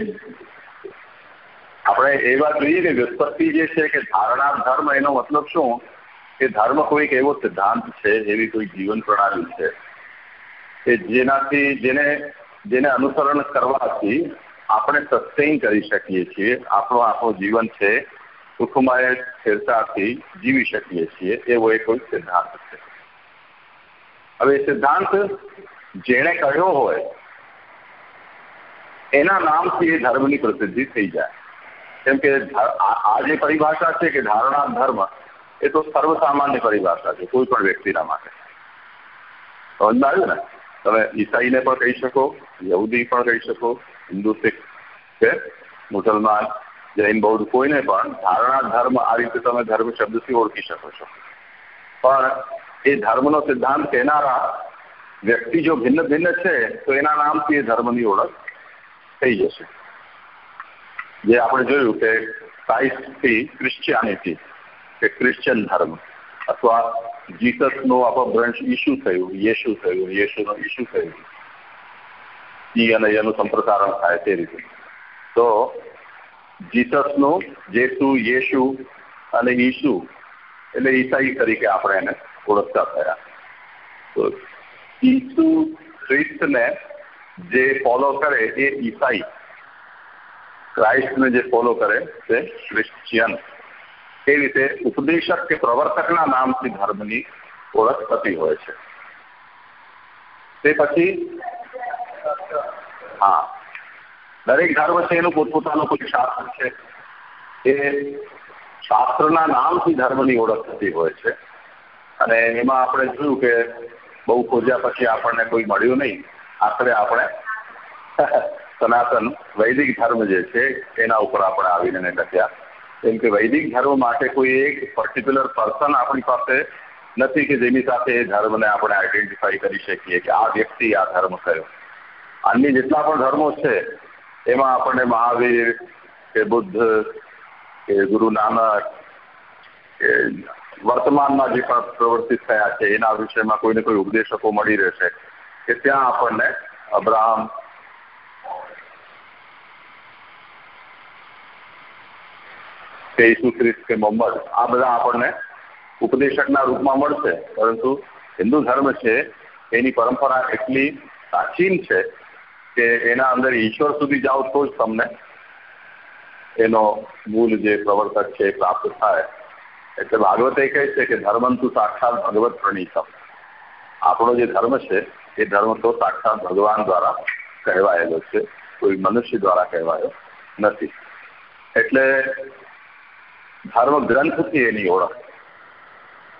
આપણે એ વાત જોઈએ કે વ્યુત્પત્તિ જે છે કે ધારણા ધર્મ એનો મતલબ શું? કે ધર્મ કોઈક એવો સિદ્ધાંત છે એવી કોઈ જીવન પ્રણાલી છે, કે જેનાથી જેને જેને અનુસરણ કરવાથી આપણે સસ્ટેન કરી શકીએ છીએ, આપણો, આપણું જીવન છે સુખમય સ્થિરતાથી જીવી શકીએ છીએ, એવો એક કોઈ સિદ્ધાંત છે. હવે સિદ્ધાંત જેણે કહ્યો હોય, એના નામથી એ ધર્મની પ્રસિદ્ધિ થઈ જાય. કેમ કે આ જે પરિભાષા છે કે ધારણા ધર્મ એ તો સર્વસામાન્ય પરિભાષા છે કોઈ પણ વ્યક્તિના માટે. સમજમાં આવ્યું ને? તમે ઈસાઈને પણ કહી શકો, યહૂદી પણ કહી શકો, હિન્દુ, શીખ છે, મુસલમાન, જૈન, બૌદ્ધ, કોઈને પણ ધારણા ધર્મ આ રીતે તમે ધર્મ શબ્દથી ઓળખી શકો છો. પણ એ ધર્મનો સિદ્ધાંત કહેનારા વ્યક્તિ જો ભિન્ન ભિન્ન છે, તો એના નામથી એ ધર્મની ઓળખ થઈ જશે. જે આપણે જોયું કે ક્રાઇસ્ટથી ક્રિશ્ચિયાનિટી કે ક્રિશ્ચિયન ધર્મ અથવા જીસસનું અપભ્રંશ ઈશુ થયું, યેશુ થયું, યેશુનો ઈશુ થયું. ઈ અને એનું સંપ્રસારણ થાય તે રીતે. તો જીસસનું જેસુ, યેશુ અને ઈશુ એટલે ઈસાઈ તરીકે આપણે એને ઓળખતા થયા. તો ઈસુ ખ્રિસ્તને જે ફોલો કરે એ ઈસાઈ. ક્રાઇસ્ટને જે ફોલો કરે તે ક્રિશ્ચિયન એ રીતે ઉપદેશક કે પ્રવર્તકના નામથી ધર્મની ઓળખ થતી હોય છે. તે પછી, હા, દરેક ધર્મ છે એનું પોતપોતાનું કોઈ શાસ્ત્ર છે. એ શાસ્ત્રના નામથી ધર્મની ઓળખ થતી હોય છે. અને એમાં આપણે જોયું કે બહુ ખોજ્યા પછી આપણને કોઈ મળ્યું નહીં. આખરે આપણે (laughs) સનાતન વૈદિક ધર્મ જે છે, એના ઉપર આપણે આવીને ટક્યા કેમ કે વૈદિક ધર્મ માટે કોઈ એક પર્ટિક્યુલર પર્સન આપણી પાસે નથી કે જેની સાથે એ ધર્મને આપણે આઈડેન્ટિફાઈ કરી શકીએ કે આ વ્યક્તિ આ ધર્મ કયો અન્ય જેટલા પણ ધર્મો છે, એમાં આપણને મહાવીર કે બુદ્ધ કે ગુરુ નાનક કે વર્તમાનમાં જે પણ પ્રવર્તિત થયા છે, એના વિષયમાં કોઈને કોઈ ઉપદેશકો મળી રહેશે કે ત્યાં આપણને અબ્રાહમ કે ઈસુ ખ્રિસ્ત કે મોહમ્મદ, આ બધા આપણને ઉપદેશકના રૂપમાં મળશે. પરંતુ હિન્દુ ધર્મ છે, એની પરંપરા એટલી પ્રાચીન છે કે એના અંદર ઈશ્વર સુધી જાઓ તો જ તમને એનો મૂળ જે પ્રવર્તક છે એ પ્રાપ્ત થાય. એટલે ભાગવતે કહે છે કે ધર્મંતુ સાક્ષાત ભગવત પ્રણીતમ. આપણો જે ધર્મ છે, એ ધર્મ તો સાક્ષાત ભગવાન દ્વારા કહેવાયેલો છે. કોઈ મનુષ્ય દ્વારા કહેવાયો નથી. એટલે ધર્મ ગ્રંથથી એની ઓળખ.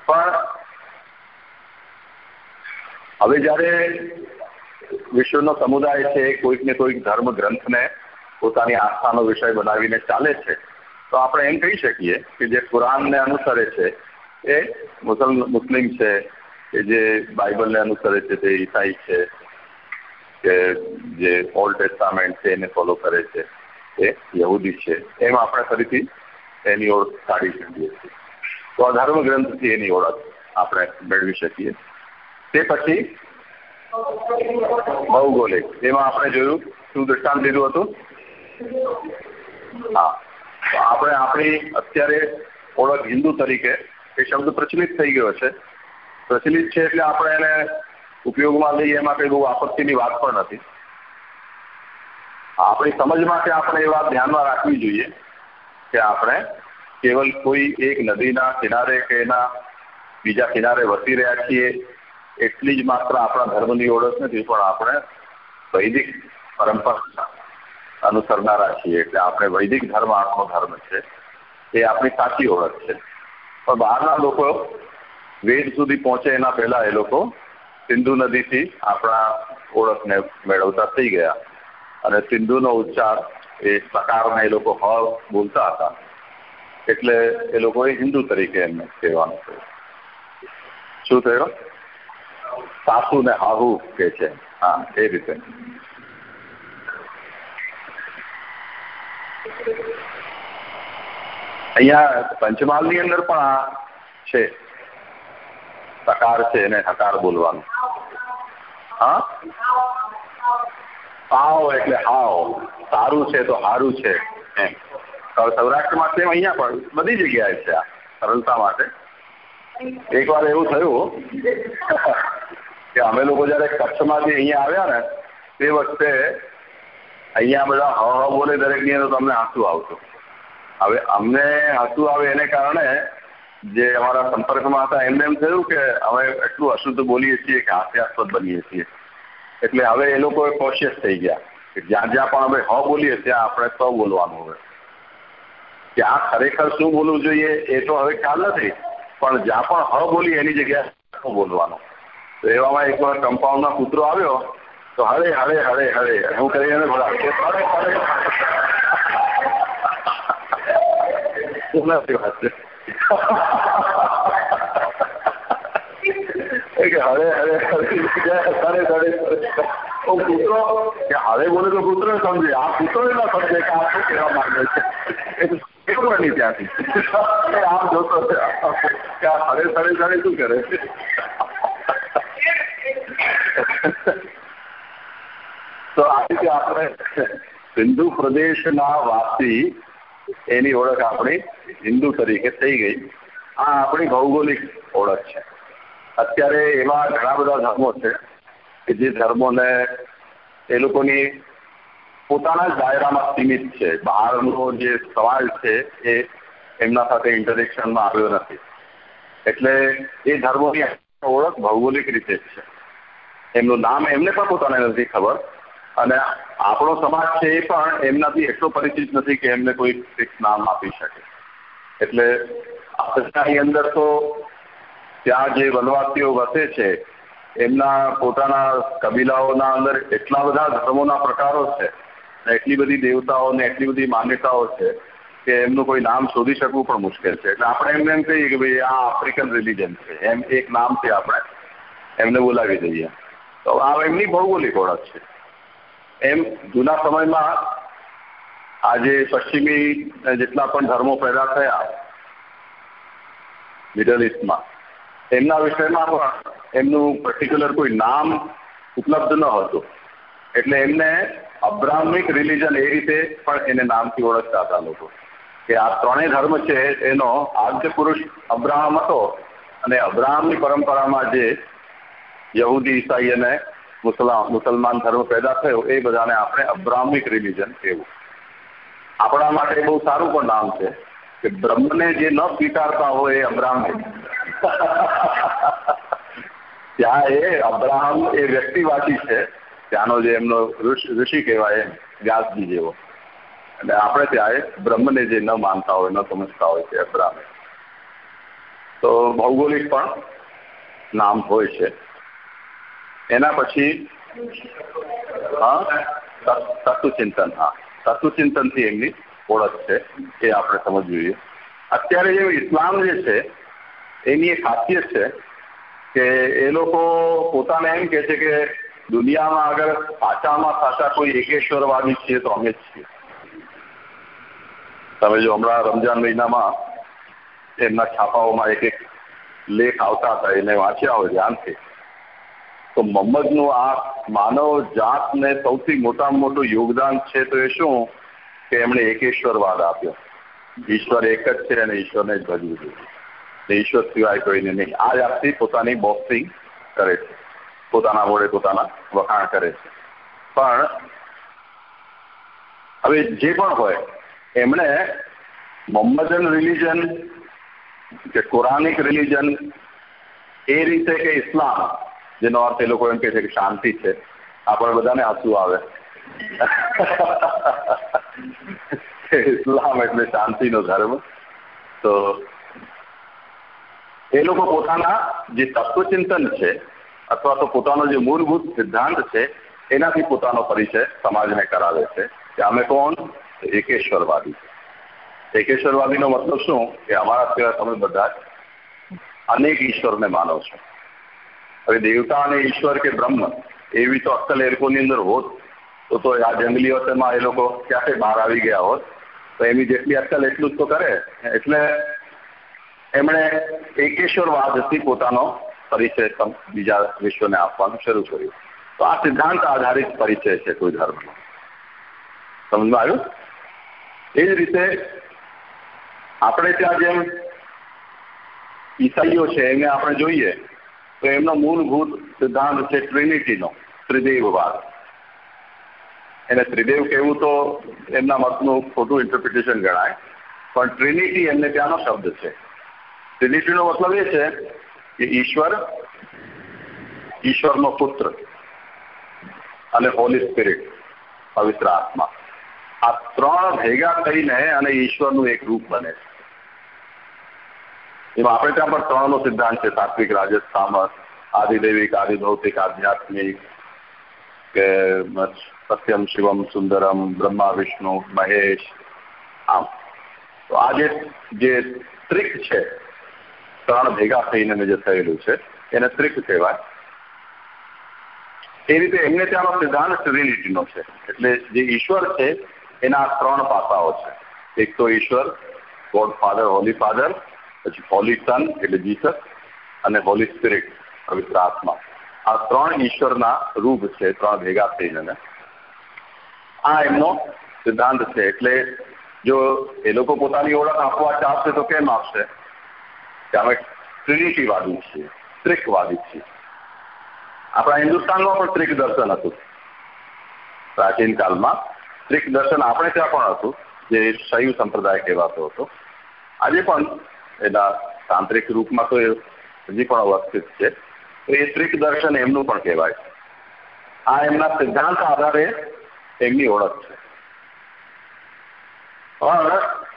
પણ હવે જ્યારે વિશ્વનો સમુદાય છે, કોઈક ને કોઈક ધર્મ ગ્રંથને પોતાની આસ્થાનો વિષય બનાવીને ચાલે છે, તો આપણે એમ કહી શકીએ કે જે કુરાનને અનુસરે છે, એ મુસલ, મુસ્લિમ છે, કે જે બાઇબલને અનુસરે છે, તે ઈસાઈ છે, કે જે ઓલ્ડ ટેસ્ટામેન્ટ છે, એને ફોલો કરે છે, એ યહૂદી છે, એમ આપણે ફરીથી એની ઓળખ કાઢી શકીએ તો આ ધર્મ ગ્રંથથી એની ઓળખ આપણે મેળવી શકીએ. તે પછી ભૌગોલિક, એમાં આપણે જોયું, શું દ્રષ્ટાંત લીધું હતું? હા. તો આપણે આપણી અત્યારે ઓળખ હિન્દુ તરીકે એ શબ્દ પ્રચલિત થઈ ગયો છે. પ્રચલિત છે એટલે આપણે એને ઉપયોગમાં લઈએ એમાં કંઈ બહુ આપત્તિની વાત પણ નથી. આપણી સમજ માટે આપણે એ વાત ધ્યાનમાં રાખવી જોઈએ. કે આપણે. કેવલ કોઈ એક નદીના કિનારે કે એના બીજા કિનારે વસી રહ્યા છીએ, એટલી જ માત્ર આપણા ધર્મની ઓળખ નથી, પણ આપણે વૈદિક પરંપરા અનુસરનારા છીએ. એટલે આપણે વૈદિક ધર્મ આપણો ધર્મ છે. એ આપણી સાચી ઓળખ છે. પણ બહારના લોકો વેદ સુધી પહોંચે એના પહેલા એ લોકો સિંધુ નદીથી આપણા ઓળખને મેળવતા થઈ ગયા. અને સિંધુનો ઉચ્ચાર એ સકારમાં એ લોકો હ બોલતા હતા. એટલે એ લોકોએ હિન્દુ તરીકે એમને કહેવાનું થયું. શું થયું? સાસુ ને હાહુ કે છે. હા, એ રીતે. અહીંયા પંચમહાલની અંદર પણ આ છે. સકાર છે એને હકાર બોલવાનું. હા? હાવ એટલે હાવ. સારું છે તો સારું છે. એમ. સૌરાષ્ટ્રમાં તેમ અહીંયા પણ બધી જગ્યાએ છે આ સરળતા માટે. એક વાર એવું થયું કે અમે લોકો જયારે કચ્છમાંથી અહીંયા આવ્યા ને, તે વખતે અહીંયા બધા હ હ બોલે દરેકની તો તમને આંસુ આવતું. હવે અમને આંસુ આવે એને કારણે જે અમારા સંપર્કમાં હતા એમને એમ થયું કે અમે એટલું અશુદ્ધ બોલીએ છીએ કે હાસ્યાસ્પદ બનીએ છીએ. એટલે હવે એ લોકો કોશિયસ થઈ ગયા કે જ્યાં જ્યાં પણ હવે હ બોલીએ ત્યાં આપણે સ બોલવાનું હવે ત્યાં ખરેખર શું બોલવું જોઈએ એ તો હવે ખ્યાલ નથી, પણ જ્યાં પણ હ બોલી એની જગ્યાએ બોલવાનું. તો એવામાં એક વાર કમ્પાઉન્ડમાં કૂતરો આવ્યો, તો હળે હળે હરે હરે હું નથી વાત છે? કે કૂતરો કે બોલે તો પુત્ર સમજે. આ પુત્ર ના સમજે કે આ શું કહેવા માંગે છે? ત્યાંથી. આમ જોતો કે આ હળે શું કરે? તો આ રીતે આપણે સિંધુ પ્રદેશના વાસી, એની ઓળખ આપણી હિન્દુ તરીકે થઈ ગઈ. આ આપણી ભૌગોલિક ઓળખ છે. અત્યારે એવા ઘણા બધા ધર્મો છે કે જે ધર્મોને એ લોકોની પોતાના જ દાયરામાં સીમિત છે. બહારનો જે સવાલ છે એ એમના સાથે ઇન્ટરેક્શનમાં આવ્યો નથી. એટલે એ ધર્મોની ઓળખ ભૌગોલિક રીતે છે. એમનું નામ એમને પણ પોતાને નથી ખબર અને આપણો સમાજ છે એ પણ એમનાથી એટલો પરિચિત નથી કે એમને કોઈ ફિક્સ નામ આપી શકે. એટલે આફ્રિકાની અંદર તો ત્યાં જે વનવાસીઓ વસે છે, એમના પોતાના કબીલાઓના અંદર એટલા બધા ધર્મોના પ્રકારો છે એટલી બધી દેવતાઓ ને એટલી બધી માન્યતાઓ છે કે એમનું કોઈ નામ શોધી શકવું પણ મુશ્કેલ છે. એટલે આપણે એમને એમ કહીએ કે ભાઈ, આ આફ્રિકન રિલિજન છે. એમ એક નામ છે આપણે. એમને બોલાવી દઈએ. તો આ એમની ભૌગોલિક ઓળખ છે. એમ જૂના સમયમાં આજે પશ્ચિમી જેટલા પણ ધર્મો પેદા થયા મિડલ ઇસ્ટમાં એમના વિષયમાં પણ એમનું પર્ટિક્યુલર કોઈ નામ ઉપલબ્ધ ન હતું. એટલે એમને અબ્રાહ્મિક રિલિજન એ રીતે પણ એને નામથી ઓળખતા હતા લોકો. કે આ ત્રણેય ધર્મ છે, એનો આદ્ય પુરુષ અબ્રાહમ હતો અને અબ્રાહમની પરંપરામાં જે યહૂદી, ઈસાઈ અને મુસલમાન ધર્મ પેદા થયો, એ બધાને આપણે અબ્રાહ્મિક રિલિજન કહેવું. આપણા માટે બહુ સારું પણ નામ છે કે બ્રહ્મને જે ન સ્વીકારતા હોય એ અબ્રાહ્મિક ત્યાં એ અબ્રાહમ એ વ્યક્તિવાદી છે. ત્યાંનો જે એમનો ઋષિ કહેવાય વ્યાસજી જેવો. અને આપણે ત્યાં બ્રહ્મને જે ન માનતા હોય, ન સમજતા હોય છે અબ્રાહ્મિક તો ભૌગોલિક પણ નામ હોય છે. એના પછી, હા, તત્વચિંતન, હા. તત્વચિંતનથી એમની ઓળખ છે, એ આપણે સમજવી જોઈએ. અત્યારે જે ઇસ્લામ જે છે એની એક ખાસિયત છે કે એ લોકો પોતાને એમ કે છે કે દુનિયામાં અગર સાચામાં સાચા કોઈ એકેશ્વરવાદી છીએ તો અમે જ છીએ. તમે જો હમણાં રમજાન મહિનામાં એમના છાપાઓમાં એક એક લેખ આવતા હતા, એને વાંચ્યા હોય ધ્યાનથી, તો મોહમ્મદનું આ માનવ જાતને સૌથી મોટામાં મોટું યોગદાન છે તો એ શું? કે એમણે એકેશ્વરવાદ આપ્યો. ઈશ્વર એક જ છે અને ઈશ્વરને જ ભજવું જોઈએ. ઈશ્વર સિવાય કોઈને નહીં. આ જાતથી પોતાની બોક્સિંગ કરે છે. પોતાના વડે પોતાના વખાણ કરે છે. પણ હવે જે પણ હોય એમણે મોહમ્મદન રિલિજન કે કુરાનિક રિલિજન એ રીતે કે ઇસ્લામ, જેનો અર્થ એ લોકો એમ કહે છે કે શાંતિ છે આપણે બધાને આંસુ આવે. (laughs) ઇસ્લામ એટલે શાંતિનો ધર્મ. તો એ લોકો પોતાના જે તત્વચિંતન છે, અથવા તો પોતાનો જે મૂળભૂત સિદ્ધાંત છે, એનાથી પોતાનો પરિચય સમાજને કરાવે છે કે અમે કોણ? એકેશ્વરવાદી. એકેશ્વરવાદીનો મતલબ શું? કે અમારા સિવાય તમે બધા અનેક ઈશ્વરને માનો છો. હવે દેવતા અને ઈશ્વર કે બ્રહ્મ, એવી તો અક્કલ એ લોકોની અંદર હોત, તો તો આ જંગલી વતનમાં એ લોકો ક્યાંથી બહાર આવી ગયા હોત? તો એની જેટલી અક્કલ એટલું જ તો કરે, એટલે એમણે એકેશ્વરવાદથી પોતાનો પરિચય બીજા વિશ્વને આપવાનું શરૂ કર્યું. તો આ સિદ્ધાંત આધારિત પરિચય છે કોઈ ધર્મનો. સમજમાં આવ્યું? એ જ રીતે આપણે ત્યાં જેમ ઈસાઈઓ છે, એને આપણે જોઈએ, તો એમનો મૂળભૂત સિદ્ધાંત છે ટ્રિનિટીનો ત્રિદેવવાદ. એને ત્રિદેવ કહેવું તો એમના મતનું ખોટું ઇન્ટરપ્રિટેશન ગણાય, પણ ટ્રિનિટી એમને ત્યાંનો શબ્દ છે. ટ્રિનિટીનો મતલબ એ છે કે ઈશ્વર ઈશ્વરનો પુત્ર અને હોલી સ્પિરિટ પવિત્ર આત્મા. આ ત્રણ ભેગા થઈને અને ઈશ્વરનું એક રૂપ બને છે. એમાં આપણે ત્યાં પણ ત્રણનો સિદ્ધાંત છે, સાત્વિક, રાજસ તામસ આદિદૈવિક, આદિભૌતિક, આધ્યાત્મિક, કે સત્યમ, શિવમ, સુંદરમ, બ્રહ્મા, વિષ્ણુ, મહેશ, આમ. આ જે ત્રિક છે ત્રણ ભેગા થઈને જે થયેલું છે, એને ત્રિક કહેવાય. એ રીતે એમને ત્યાંનો સિદ્ધાંત ટ્રિનિટીનો છે. એટલે જે ઈશ્વર છે, એના ત્રણ પાસાઓ છે. એક તો ઈશ્વર ગોડ ફાધર હોલી ફાધર પછી હોલી સન એટલે જીસસ, અને હોલી સ્પિરિટ, પવિત્ર આત્મા. આ ત્રણ ઈશ્વરના રૂપ છે, ત્રણ ભેગા થઈને આ એમનો સિદ્ધાંત છે. એટલે જો એ લોકો પોતાની ઓળખ આપવા ચાહશે તો કેમ આપશે? કે અમે ટ્રિનિટીવાદી છીએ ત્રિકવાદી છીએ આપણા હિન્દુસ્તાનમાં પણ ત્રિક દર્શન હતું. પ્રાચીન કાળમાં ત્રિક દર્શન આપણે ત્યાં પણ હતું, જે શૈવ સંપ્રદાય કહેવાતો હતો. આજે પણ એના તાંત્રિક રૂપમાં તો એ હજી પણ અવસ્થિત છે. તો એ ત્રિક દર્શન એમનું પણ કહેવાય આ એમના સિદ્ધાંત આધારે એમની ઓળખ છે. પણ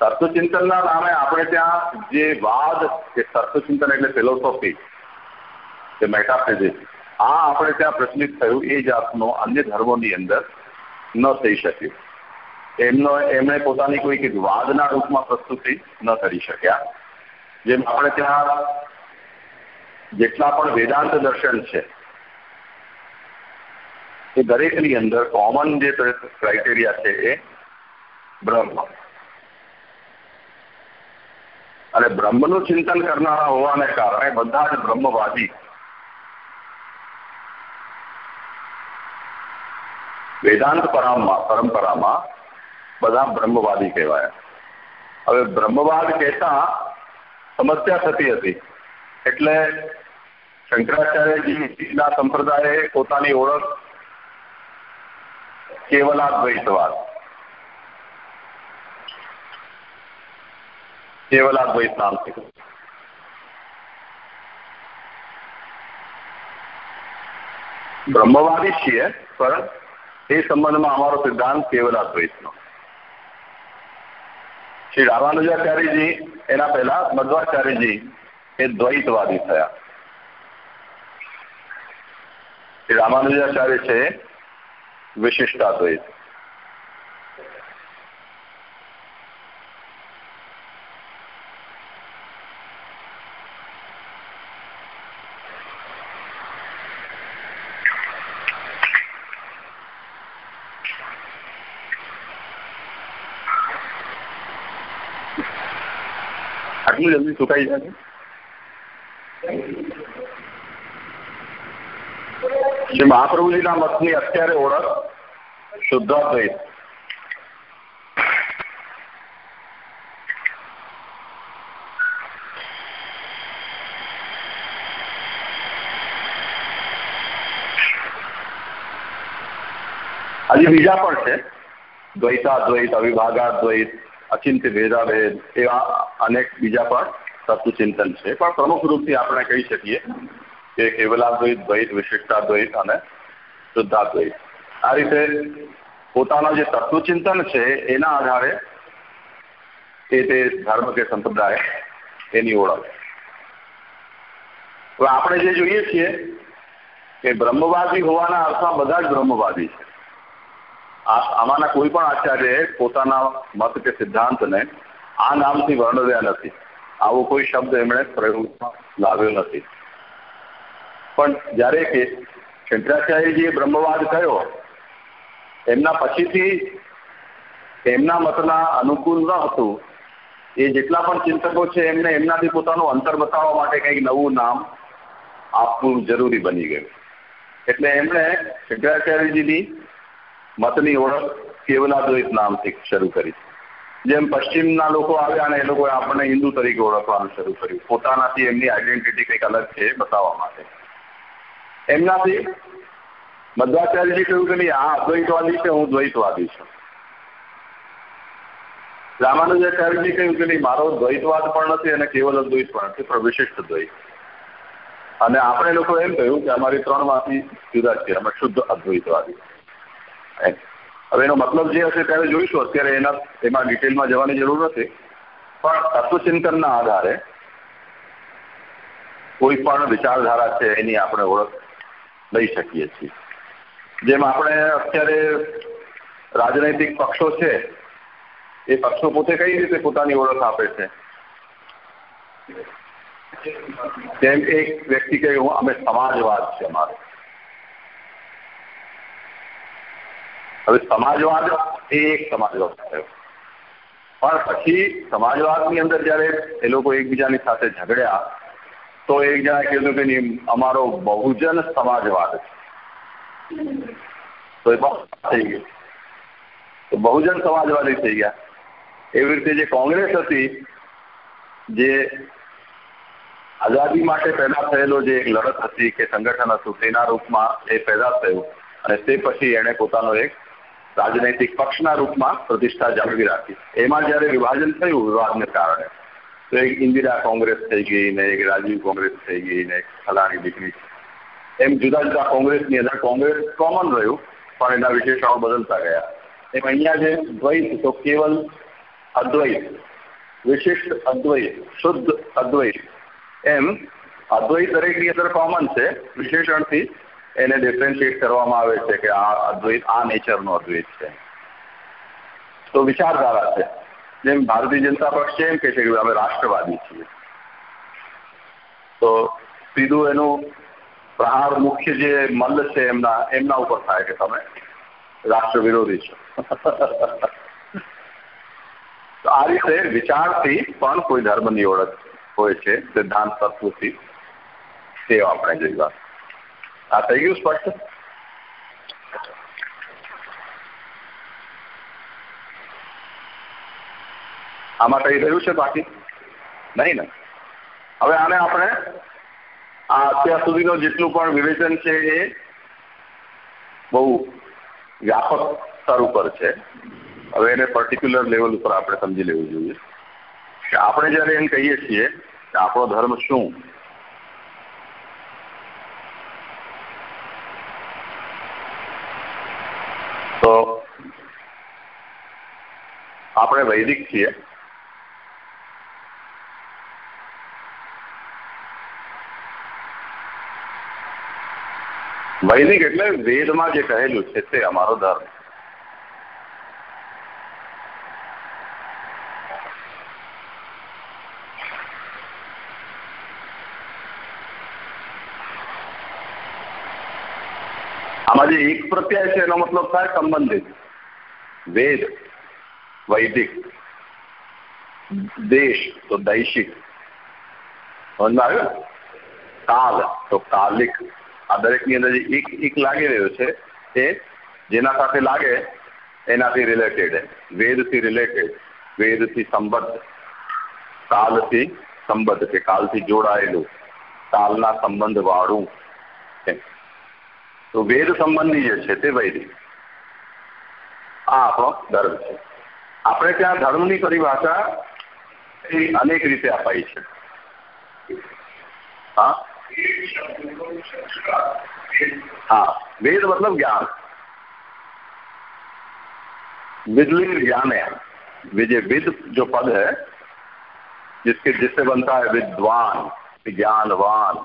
તત્વચિંતનના નામે આપણે ત્યાં જે વાદ કે તત્વચિંતન એટલે ફિલોસોફી કે મેટાફિઝિક્સ આ આપણે ત્યાં પ્રચલિત થયું એ જાતનો અન્ય ધર્મોની અંદર ન થઈ શક્યું. એમનો, એમણે પોતાની કોઈ વાદના રૂપમાં પ્રસ્તુતિ ન કરી શક્યા. જેમ આપણે ત્યાં જેટલા પણ વેદાંત દર્શન છે, એ દરેકની અંદર કોમન જે ક્રાઇટેરિયા છે એ બ્રહ્મ. અને બ્રહ્મનું ચિંતન કરનારા હોવાને કારણે બધા જ બ્રહ્મવાદી વેદાંત પરંપરામાં બધા બ્રહ્મવાદી કહેવાય. હવે બ્રહ્મવાદ કહેતા સમસ્યા થતી હતી. એટલે શંકરાચાર્યજીના સંપ્રદાયે પોતાની ઓળખ કેવલાદ્વૈતવાદ કેવલાદ્વૈત નામથી બ્રહ્મવાદી છીએ પણ એ સંબંધમાં અમારો સિદ્ધાંત કેવલાદ્વૈતનો શ્રી રામાનુજાચાર્યજી એના પહેલા મધ્વાચાર્યજી એ દ્વૈતવાદી થયા શ્રી રામાનુજાચાર્ય છે વિશિષ્ટાદ્વૈત આટલું જલ્દી સુકાઈ જાય. શ્રી મહાપ્રભુજીના મતની અત્યારે ઓળખ શુદ્ધાદ્વૈત હજી બીજા પણ છે. દ્વૈતાદ્વૈત, અવિભાગાદ્વૈત અચિંત્ય ભેદાભેદ એવા અનેક બીજા પણ તત્વચિંતન છે. પણ પ્રમુખ રૂપથી આપણે કહી શકીએ કે કેવલાદ્વૈત, દ્વૈત, વિશિષ્ટાદ્વૈત અને શુદ્ધાદ્વૈત. આ રીતે પોતાના જે તત્વચિંતન છે, એના આધારે એ તે ધર્મ કે સંપ્રદાય એની ઓળખ. હવે આપણે જે જોઈએ છીએ કે બ્રહ્મવાદી હોવાના અર્થમાં બધા જ બ્રહ્મવાદી છે. આમાંના કોઈ પણ આચાર્યએ પોતાના મત કે સિદ્ધાંતને આ નામથી વર્ણવ્યા નથી. આવો કોઈ શબ્દ એમણે પ્રયોગમાં લાવ્યો નથી. પણ જ્યારે કે શંકરાચાર્યજીએ બ્રહ્મવાદ કયો એમના પછીથી એમના મતના અનુકૂળ ન હતું, એ જેટલા પણ ચિંતકો છે, એમને એમનાથી પોતાનું અંતર બતાવવા માટે કંઈક નવું નામ આપવું જરૂરી બની ગયું. એટલે એમણે શંકરાચાર્યજીની મતની ઓળખ કેવલાદ્વૈત નામથી શરૂ કરી. જેમ પશ્ચિમના લોકો આવ્યા અને એ લોકોએ આપણને હિન્દુ તરીકે ઓળખવાનું શરૂ કર્યું. પોતાનાથી એમની આઈડેન્ટિટી કંઈક અલગ છે બતાવવા માટે. એમનાથી મધ્વાચાર્યજી કહ્યું કે નહીં, આ અદ્વૈતવાદી છે, હું દ્વૈતવાદી છું. રામાનુજાચાર્યજી કહ્યું કે નહીં, મારો દ્વૈતવાદ પણ નથી અને કેવલ અદ્વૈત પણ નથી, પણ વિશિષ્ટ દ્વૈત. અને આપણે લોકો એમ કહ્યું કે અમારી ત્રણમાંથી જુદા છે, અમે શુદ્ધ અદ્વૈતવાદી. હવે એનો મતલબ જે હશે ત્યારે જોઈશું. અત્યારે એના એમાં ડિટેલમાં જવાની જરૂર નથી. પણ તત્વચિંતનના આધારે કોઈ પણ વિચારધારા છે એની આપણે ઓળખ લઈ શકીએ છીએ. જેમ આપણે અત્યારે રાજનૈતિક પક્ષો છે, એ પક્ષો પોતે કઈ રીતે પોતાની ઓળખ આપે છે? જેમ એક વ્યક્તિ કહ્યું અમે સમાજવાદ છે અમારો. હવે સમાજવાદ એ એક સમાજવાદ થયો. પણ પછી સમાજવાદની અંદર જયારે એ લોકો એકબીજાની સાથે ઝઘડ્યા, તો એક જણા કીધું કે અમારો બહુજન સમાજવાદ છે. તો એ થઈ ગયું. તો બહુજન સમાજવાદી થઈ ગયા. એવી રીતે જે કોંગ્રેસ હતી, જે આઝાદી માટે પેદા થયેલો જે એક લડત હતી કે સંગઠન હતું, તેના રૂપમાં એ પેદા થયું અને તે પછી એણે પોતાનો એક રાજનૈતિક પક્ષના રૂપમાં પ્રતિષ્ઠા જાળવી રાખી એમાં જ્યારે વિભાજન થયું વિવાદને કારણે તો એક ઇન્દિરા કોંગ્રેસ થઈ ગઈ ને એક રાજીવ કોંગ્રેસ થઈ ગઈ ને એક ફલાણી દીકરી એમ જુદા જુદા કોંગ્રેસની અંદર કોંગ્રેસ કોમન રહ્યું, પણ એના વિશેષણો બદલતા ગયા। એમ અહીંયા જે દ્વૈત, તો કેવલ અદ્વૈત, વિશિષ્ટ અદ્વૈત, શુદ્ધ અદ્વૈત, એમ અદ્વૈત દરેકની અંદર કોમન છે, વિશેષણથી એને ડિફરન્શિએટ કરવામાં આવે છે કે આ અદ્વૈત, આ નેચરનો અદ્વૈત છે. તો વિચારધારા છે. જેમ ભારતીય જનતા પક્ષ એમ કે છે કે અમે રાષ્ટ્રવાદી છીએ. તો સીધું એનું પ્રહાર મુખ્ય જે મલ્લ છે એમના એમના ઉપર થાય કે તમે રાષ્ટ્ર વિરોધી છો. તો આ રીતે વિચારથી પણ કોઈ ધર્મની ઓળખ હોય છે, સિદ્ધાંત તત્વથી. તે આપણે જોઈ આ થઈ ગયું સ્પષ્ટ? આમાં કઈ રહ્યું છે બાકી? નહીં ને. હવે આને આપણે આ અત્યાર સુધીનો જેટલું પણ વિવેચન છે એ બહુ વ્યાપક સ્તર ઉપર છે. હવે એને પર્ટિક્યુલર લેવલ ઉપર આપણે સમજી લેવું જોઈએ. કે આપણે જ્યારે એમ કહીએ છીએ કે આપણો ધર્મ શું તો આપણે વૈદિક છીએ. વૈદિક એટલે વેદમાં જે કહેલું છે તે અમારો ધર્મ. આમાં જે એક પ્રત્યય છે એનો મતલબ થાય સંબંધિત. વેદ. વૈદિક, દેશ તો દૈશિક. સમજમાં આવ્યું? કાલ તો કાલિક. આ દરેકની અંદર એક એક લાગી રહ્યો છે એ જેના સાથે લાગે એનાથી રિલેટેડ વેદથી રિલેટેડ વેદથી સંબદ્ધ. કાલથી સંબદ્ધ કે કાલથી જોડાયેલું. કાલના સંબંધ વાળું તો વેદ સંબંધી જે છે તે વૈદિક. આ આપણો ધર્મ છે. આપણે ત્યાં ધર્મની પરિભાષા એ અનેક રીતે અપાઈ છે હા हाँ वेद मतलब ज्ञान विदलिंग ज्ञान है विजय विद जो पद है जिसके जिससे बनता है विद्वान ज्ञानवान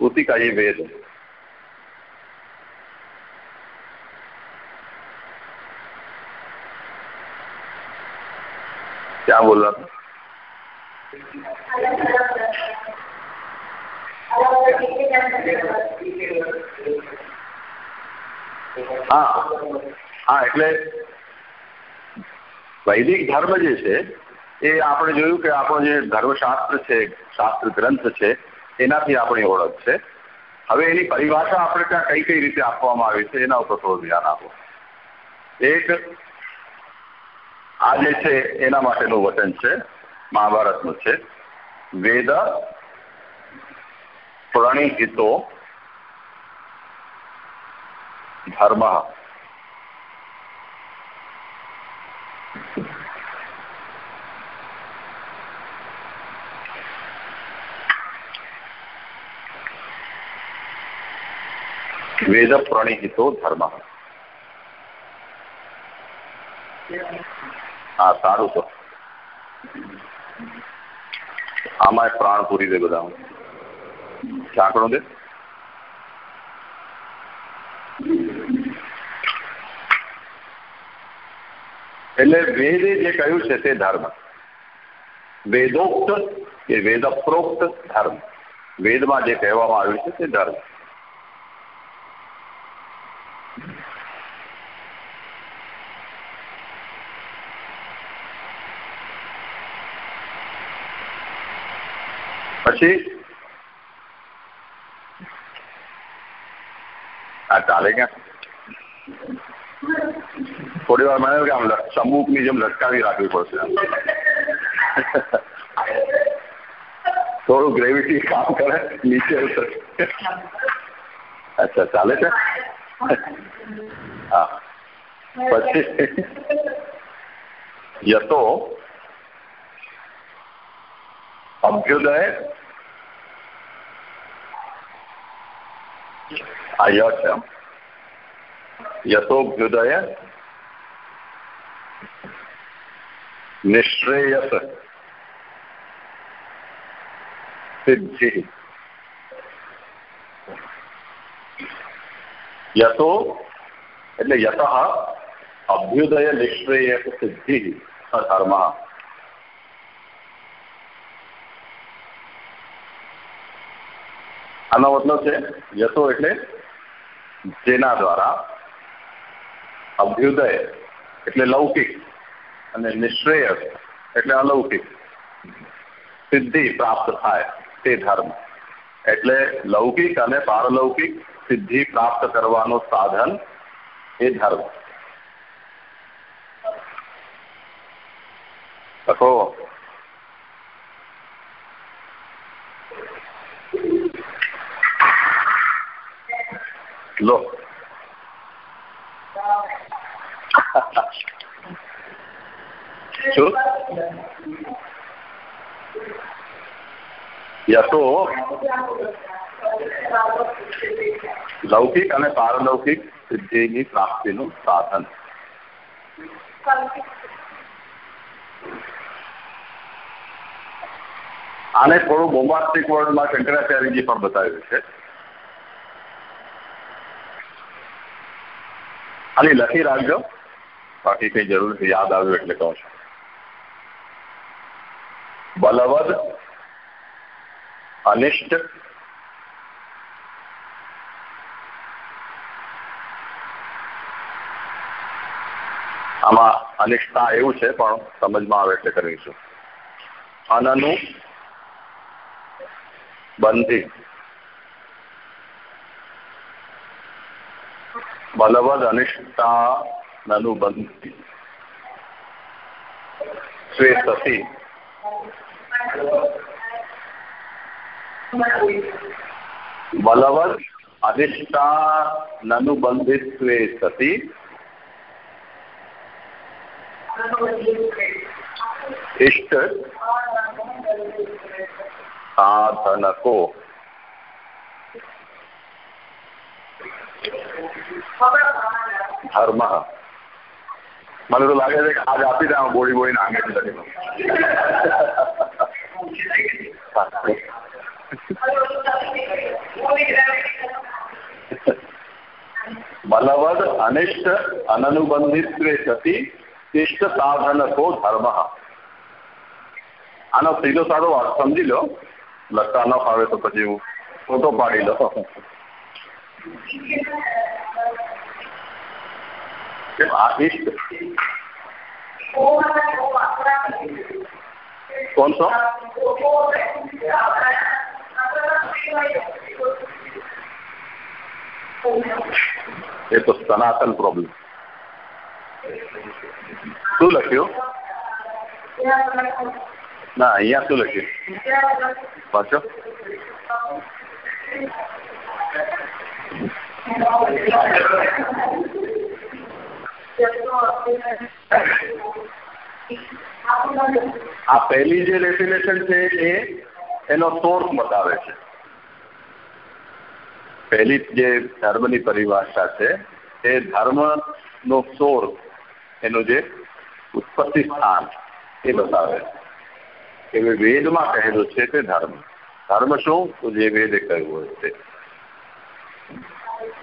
उसी का ये वेद है क्या बोल रहा था હા હા એટલે વૈદિક ધર્મ જે છે એ આપણે જોયું કે આપણો જે ધર્મશાસ્ત્ર છે શાસ્ત્ર ગ્રંથ છે એનાથી આપણી ઓળખ છે હવે એની પરિભાષા આપણે ત્યાં કઈ કઈ રીતે આપવામાં આવી છે એના ઉપર થોડું ધ્યાન આપો એક આ જે છે, એના માટેનું વચન છે, મહાભારતનું છે. વેદ, પ્રણિહિતો, ધર્મ. વેદ, પ્રણિહિતો, ધર્મ. હા, સારું તો. આમાં પ્રાણ પૂરી દે બધા ઢાંકણું દે. એટલે વેદે જે કહ્યું છે તે ધર્મ. વેદોક્ત કે વેદપ્રોક્ત ધર્મ. વેદમાં જે કહેવામાં આવ્યું છે તે ધર્મ. પછી? આ ચાલે ક્યાં? થોડી વાર મને કે આમ સમૂહની જેમ લટકાવી રાખવી પડશે થોડું ગ્રેવિટી કામ કરે, નીચે અચ્છા, ચાલે છે? હા. પછી? યતો અભ્યુદય ય યથોભ્યુદય નિશ્રેયસ સિદ્ધિ યથો એટલે યત અભ્યુદય નિશ્રેયસ સિદ્ધિ ધર્મ આનો મતલબ છે યશો એટલે જેના દ્વારા અભ્યુદય એટલે લૌકિક અને નિશ્રેયસ એટલે અલૌકિક સિદ્ધિ પ્રાપ્ત થાય તે ધર્મ. એટલે લૌકિક અને પારલૌકિક સિદ્ધિ પ્રાપ્ત કરવાનું સાધન એ ધર્મ. લખો. લો. શું? યથો લૌકિક અને પારલૌકિક સિદ્ધિની પ્રાપ્તિનું સાધન. આને થોડું બોમ્બાસ્ટિક વર્ડમાં શંકરાચાર્યજી પણ બતાવ્યું છે. ખાલી લખી રાખજો. બાકી કઈ જરૂર નથી, યાદ આવ્યું એટલે કહું છું. બલવદ, અનિષ્ટ, આમાં અનિષ્ઠતા એવું છે, પણ સમજમાં આવે એટલે કરીશું. અનનું, બંધી. બલવદ અનિષ્ટા નનુબંધી સ્વે સતી બલવદ અધિષ્ઠા નનુબંધિત્વે સતી ઇષ્ટ સાધनको ધર્મ મને તો લાગે છે કે આજ આપી દે બોડી બોલીને આગે બલવદ અનિષ્ટ અનનુબંધિત્વે સતી સાધન તો ધર્મ. આનો સીધો સારો સમજી લો. લખતા ન ફાવે તો પછી હું ફોટો પાડી લો આ ઈષ્ટ કોણ છો એ તો સનાતન પ્રોબ્લેમ શું લખ્યું ના અહીંયા શું લખ્યું પાછો આ પહેલી જે ડેફિનેશન છે એ એનો સોર્સ બતાવે છે. પહેલી જે ધર્મની પરિભાષા છે, એ ધર્મનો સોર્સ એનું જે ઉત્પત્તિ સ્થાન એ બતાવે છે. કે વેદમાં કહેલું છે તે ધર્મ. ધર્મ શું? તો જે વેદે કહ્યું હોય છે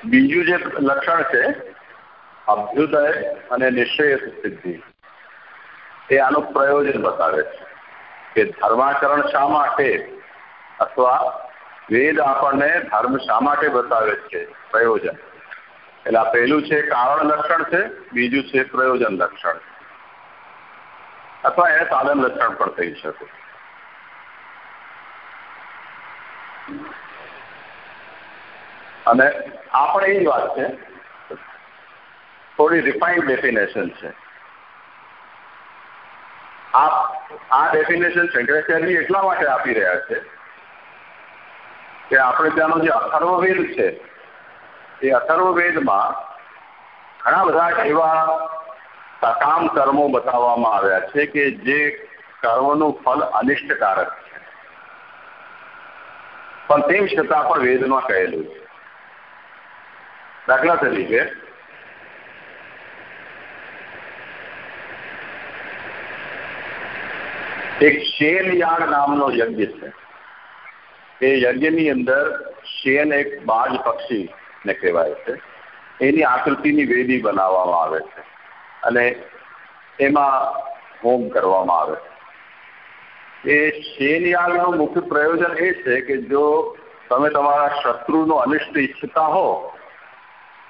બીજું જે લક્ષણ છે અભ્યુદય અને નિશ્ચય સિદ્ધિ. એ આનું પ્રયોજન બતાવે છે કે ધર્માચરણ શા માટે? અથવા વેદ આપણને ધર્મ શા માટે બતાવે છે? પ્રયોજન. એટલે આ પહેલું છે કારણ લક્ષણ છે, બીજું છે પ્રયોજન લક્ષણ. અથવા એને સાધન લક્ષણ પણ થઈ શકે. અને આ પણ એ જ વાત છે થોડી રિફાઇન્ડ ડેફિનેશન છે આ આ ડેફિનેશન શંકરાચાર્ય એટલા માટે આપી રહ્યા છે કે આપણે ત્યાંનો જે અથર્વવેદ છે એ અથર્વવેદમાં ઘણા બધા એવા સકામ કર્મો બતાવવામાં આવ્યા છે કે જે કર્મનું ફલ અનિષ્ટકારક છે પણ તેમ છતાં પણ વેદમાં કહેલું છે દાખલા તરીકે એક શેન યાગ નામનો યજ્ઞ છે. એ યજ્ઞની અંદર શેન એક બાજ પક્ષી ને કહેવાય છે. એની આકૃતિની વેદી બનાવવામાં આવે છે અને એમાં હોમ કરવામાં આવે છે. એ શેન યાગનું મુખ્ય પ્રયોજન એ છે કે જો તમે તમારા શત્રુનો અનિષ્ટ ઈચ્છતા હો,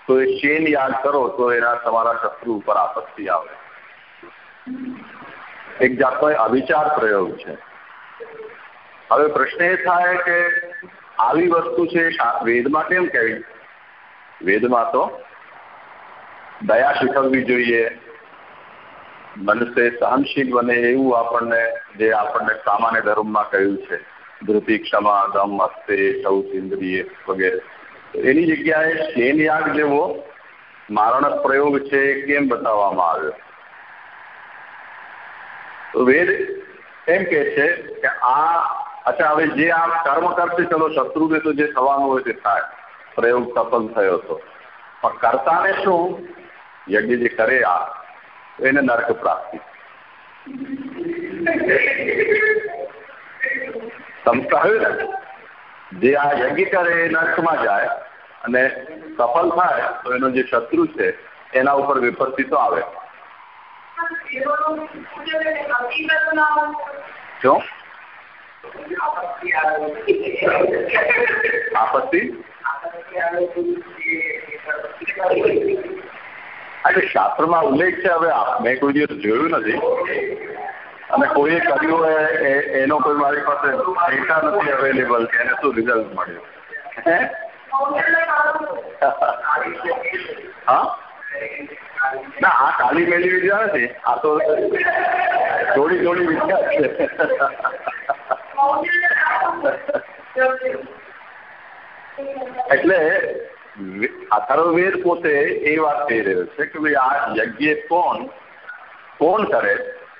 તો એ શેન યાગ કરો તો એના તમારા શત્રુ ઉપર આપત્તિ આવે. એક જાતનો અવિચાર પ્રયોગ છે. હવે પ્રશ્ન એ થાય કે આવી વસ્તુ છે વેદમાં કેમ કહેવી? વેદમાં તો દયા શીખવવી જોઈએ. મનુષ્ય સહનશીલ બને એવું આપણને, જે આપણને સામાન્ય ધર્મમાં કહ્યું છે. ધૃતિ ક્ષમા દમ અસ્તે સૌ ઇન્દ્રિય વગેરે એની જગ્યાએ શેન યાગ જેવો મારણ પ્રયોગ છે કેમ બતાવવામાં આવ્યો? વેદ એમ કે છે કે આ, અચ્છા, હવે જે આ કર્મ કરશે, ચલો શત્રુને તો જે થવાનું હોય તે થાય. પ્રયોગ સફળ થયો હતો પણ કરતાને શું? યજ્ઞ જે કરે આ, એને નર્ક પ્રાપ્તિ. સમજાવ્યું ને, જે આ યજ્ઞ કરે એ નર્કમાં જાય અને સફળ થાય, તો એનો જે શત્રુ છે, એના ઉપર વિપત્તિ તો આવે. શું? આપત્તિ? એટલે શાસ્ત્રમાં ઉલ્લેખ છે હવે મેં કોઈ દિવસ જોયું નથી. અને કોઈએ કર્યું હોય એનો કોઈ મારી પાસે ડેટા નથી અવેલેબલ કે એને શું રિઝલ્ટ મળ્યું? હા? ના, આ કાલી મેલી વિદ્યા નથી આ તો થોડી થોડી વિદ્યા છે. એટલે અથર્વવેદ પોતે એ વાત કહી રહ્યો છે કે ભાઈ આ યજ્ઞ કોણ કોણ કરે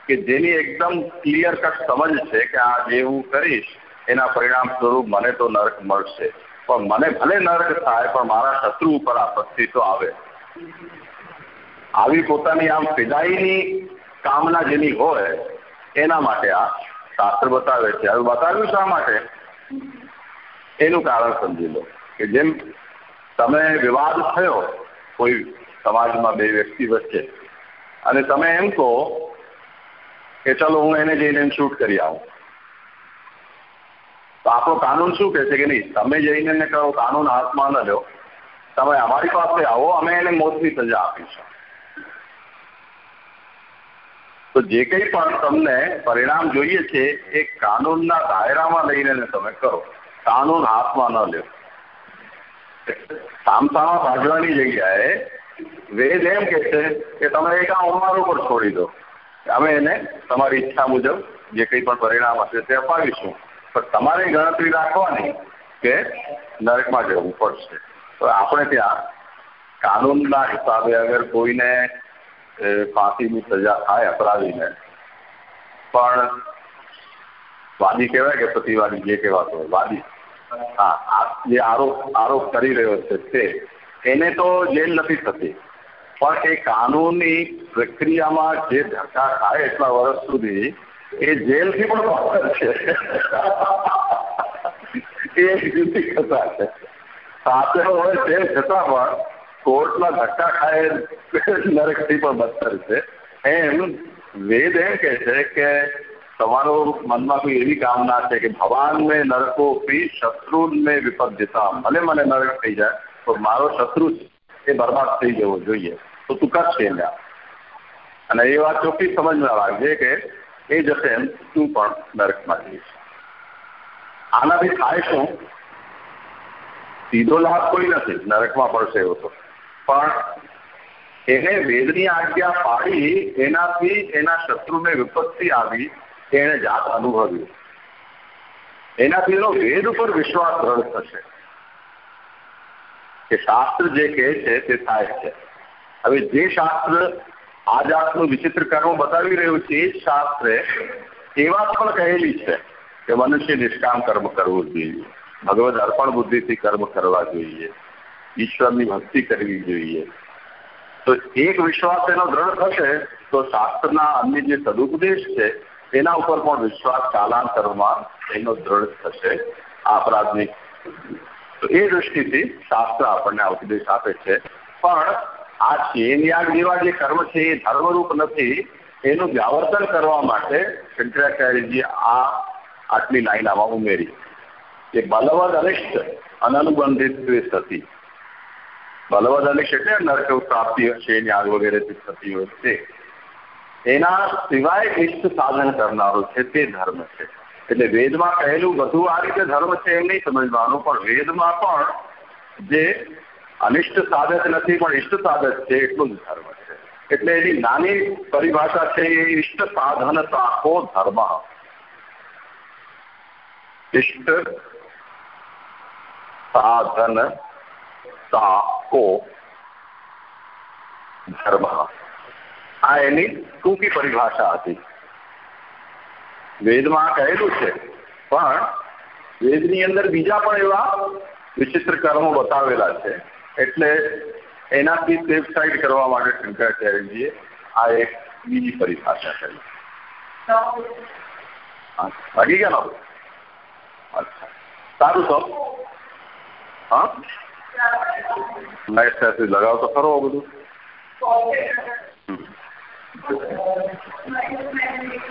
કે જેની એકદમ ક્લિયર કટ સમજ છે કે આ જે હું કરીશ, એના પરિણામ સ્વરૂપ મને તો નરક મળશે. પણ મને ભલે નરક થાય, પણ મારા શત્રુ ઉપર આપત્તિ તો આવે. આવી પોતાની આમ ફિદાઈની કામના જેની હોય, એના માટે આ શાસ્ત્ર બતાવે છે. હવે બતાવ્યું શા માટે? એનું કારણ સમજી લો કે જેમ તમે વિવાદ થયો, કોઈ સમાજમાં બે વ્યક્તિ વચ્ચે, અને તમે એમ કહો કે ચલો હું એને જઈને શૂટ કરી આવું. તો આપણો કાનૂન શું કહે છે કે નહીં? તમે જઈને ને કહો, કાનૂન હાથમાં ન લો. તમે અમારી પાસે આવો, અમે એને મોતની સજા આપીશું. તો જે કંઈ પણ તમને પરિણામ જોઈએ છે, એ કાનૂનના દાયરામાં લઈને તમે કરો. કાનૂન હાથમાં ન લેવો સામસામા ભાજવાની જગ્યાએ વેદ એમ કે છે કે તમે એક આ અમારો ઉપર છોડી દો. અમે એને તમારી ઈચ્છા મુજબ જે કંઈ પણ પરિણામ હશે તે અપાવીશું. પણ તમારે ગણતરી રાખવાની કે નરકમાં જવું પડશે. તો આપણે ત્યાં કાનૂનના હિસાબે અગર કોઈને ફાંસીની સજા થાય અપરાધીને. પણ વાદી કહેવાય કે પ્રતિવાદી, જે કહેવાતો હોય, વાદી. હા જે આરોપ આરોપ કરી રહ્યો છે તે, એને તો જેલ નથી થતી. પણ એ કાનૂની પ્રક્રિયામાં જે ધક્કા ખાય એટલા વર્ષ સુધી એ જેલથી પણ છે. એ જુદી કથા છે. સાથે હોય તેમ છતાં પણ કોર્ટમાં ધક્કા ખાય નરકથી પણ બદતર છે એમ વેદ એમ કે છે કે તમારો મનમાં કોઈ એવી કામના છે કે ભગવાન મેં નરકો પી શત્રુ મેં વિપદ્યતા ભલે મને નરક થઈ જાય તો મારો શત્રુ એ બરબાદ થઈ જવો જોઈએ તો તું કરશે ત્યાં અને એ વાત ચોખ્ખી સમજમાં રાખજે કે એ જશે એમ તું પણ નરકમાં જઈશ આનાથી થાય શું સીધો લાભ કોઈ નથી નરકમાં પડશે એવો તો પણ એને વેદની આજ્ઞા પાડી, એનાથી એના શત્રુને વિપત્તિ આવી, એને જાત અનુભવ્યું એનાથી એનો વેદ ઉપર વિશ્વાસ દ્રઢ થશે. કે શાસ્ત્ર જે કહે છે તે થાય છે. હવે જે શાસ્ત્ર આ જાતનું વિચિત્ર કર્મ બતાવી રહ્યું છે, એ જ શાસ્ત્રે એ વાત પણ કહેલી છે કે મનુષ્ય નિષ્કામ કર્મ કરવું જોઈએ. ભગવદ અર્પણ બુદ્ધિથી કર્મ કરવા જોઈએ. ઈશ્વરની ભક્તિ કરવી જોઈએ. તો એક વિશ્વાસ એનો દ્રઢ થશે, તો શાસ્ત્રના અન્ય જે સદુપદેશ છે, એના ઉપર પણ વિશ્વાસ કાલાંતરમાં એનો દ્રઢ થશે આ અપરાધની તો એ દૃષ્ટિથી શાસ્ત્ર આપણને ઉપદેશ આપે છે. પણ આ ચેન યાગ જેવા જે કર્મ છે, એ ધર્મરૂપ નથી. એનું વ્યાવર્તન કરવા માટે શંકરાચાર્યજી આ આટલી લાઈન ઉમેરી. કે બલવદ અનિષ્ટ અનનુબંધિત બલવદ અને એટલે નરક પ્રાપ્તિ છે? યાગ વગેરે થતી હોય છે? એના સિવાય ઇષ્ટ સાધન કરનારો છે તે ધર્મ છે. એટલે વેદમાં કહેલું બધું આ રીતે ધર્મ છે એમ નહીં સમજવાનું, પણ વેદમાં પણ જે અનિષ્ટ સાધક નથી, પણ ઇષ્ટ સાધક છે એટલું જ ધર્મ છે. એટલે એની નાની પરિભાષા છે એ ઇષ્ટ સાધન તાકો ધર્મ. ઇષ્ટ સાધન સાકો ધર્મ. આ એની ટૂંકી પરિભાષા હતી. વેદમાં કહેલું છે, પણ વેદની અંદર બીજા પણ એવા વિચિત્ર કર્મો બતાવેલા છે. એટલે એનાથી સેફ સાઈડ કરવા માટે શંકરાચાર્યજીએ આ એક બીજી પરિભાષા કરી. લાગી ગયા અચ્છા. સારું તો? હા? લાઈટ સાથે લગાવ તો ખરો બધું.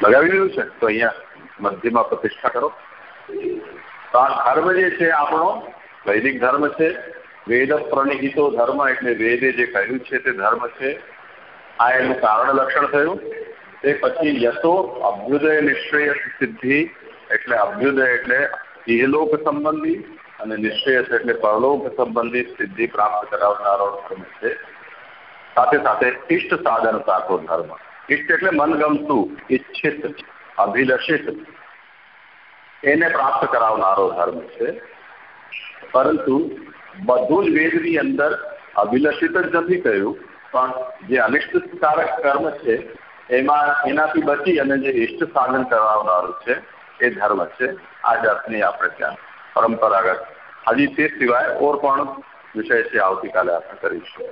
લગાવી દીધું છે? તો અહીંયા મધ્યમાં પ્રતિષ્ઠા કરો. તો આ ધર્મ જે છે આપણો, વૈદિક ધર્મ છે, વેદ પ્રણિહિતો ધર્મ એટલે વેદે જે કહ્યું છે તે ધર્મ છે. આ એનું કારણ લક્ષણ થયું. તે પછી યશો અભ્યુદય નિશ્ચય સિદ્ધિ એટલે અભ્યુદય એટલે ઇહલોક સંબંધી અને નિશ્ચય છે એટલે પરલોક સંબંધિત સિદ્ધિ પ્રાપ્ત કરાવનારો ધર્મ છે. સાથે સાથે ઇષ્ટ સાધન સાથો ધર્મ. ઇષ્ટ એટલે મનગમતું, ઈચ્છિત, અભિલષિત. એને પ્રાપ્ત કરાવનારો ધર્મ છે. પરંતુ બધું જ વેદની અંદર અભિલષિત જ નથી કહ્યું પણ જે અનિષ્ટકારક કર્મ છે, એમાં એનાથી બચી અને જે ઇષ્ટ સાધન કરાવનારું છે, એ ધર્મ છે. આ જાતની આપણે ત્યાં પરંપરાગત હજી તે સિવાય ઓર પણ વિષય છે આવતીકાલે આપણે કરીશું.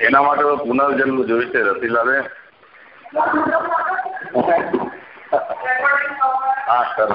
એના માટે તો પુનર્જન્મ જોઈશે રતિલાલે હા સર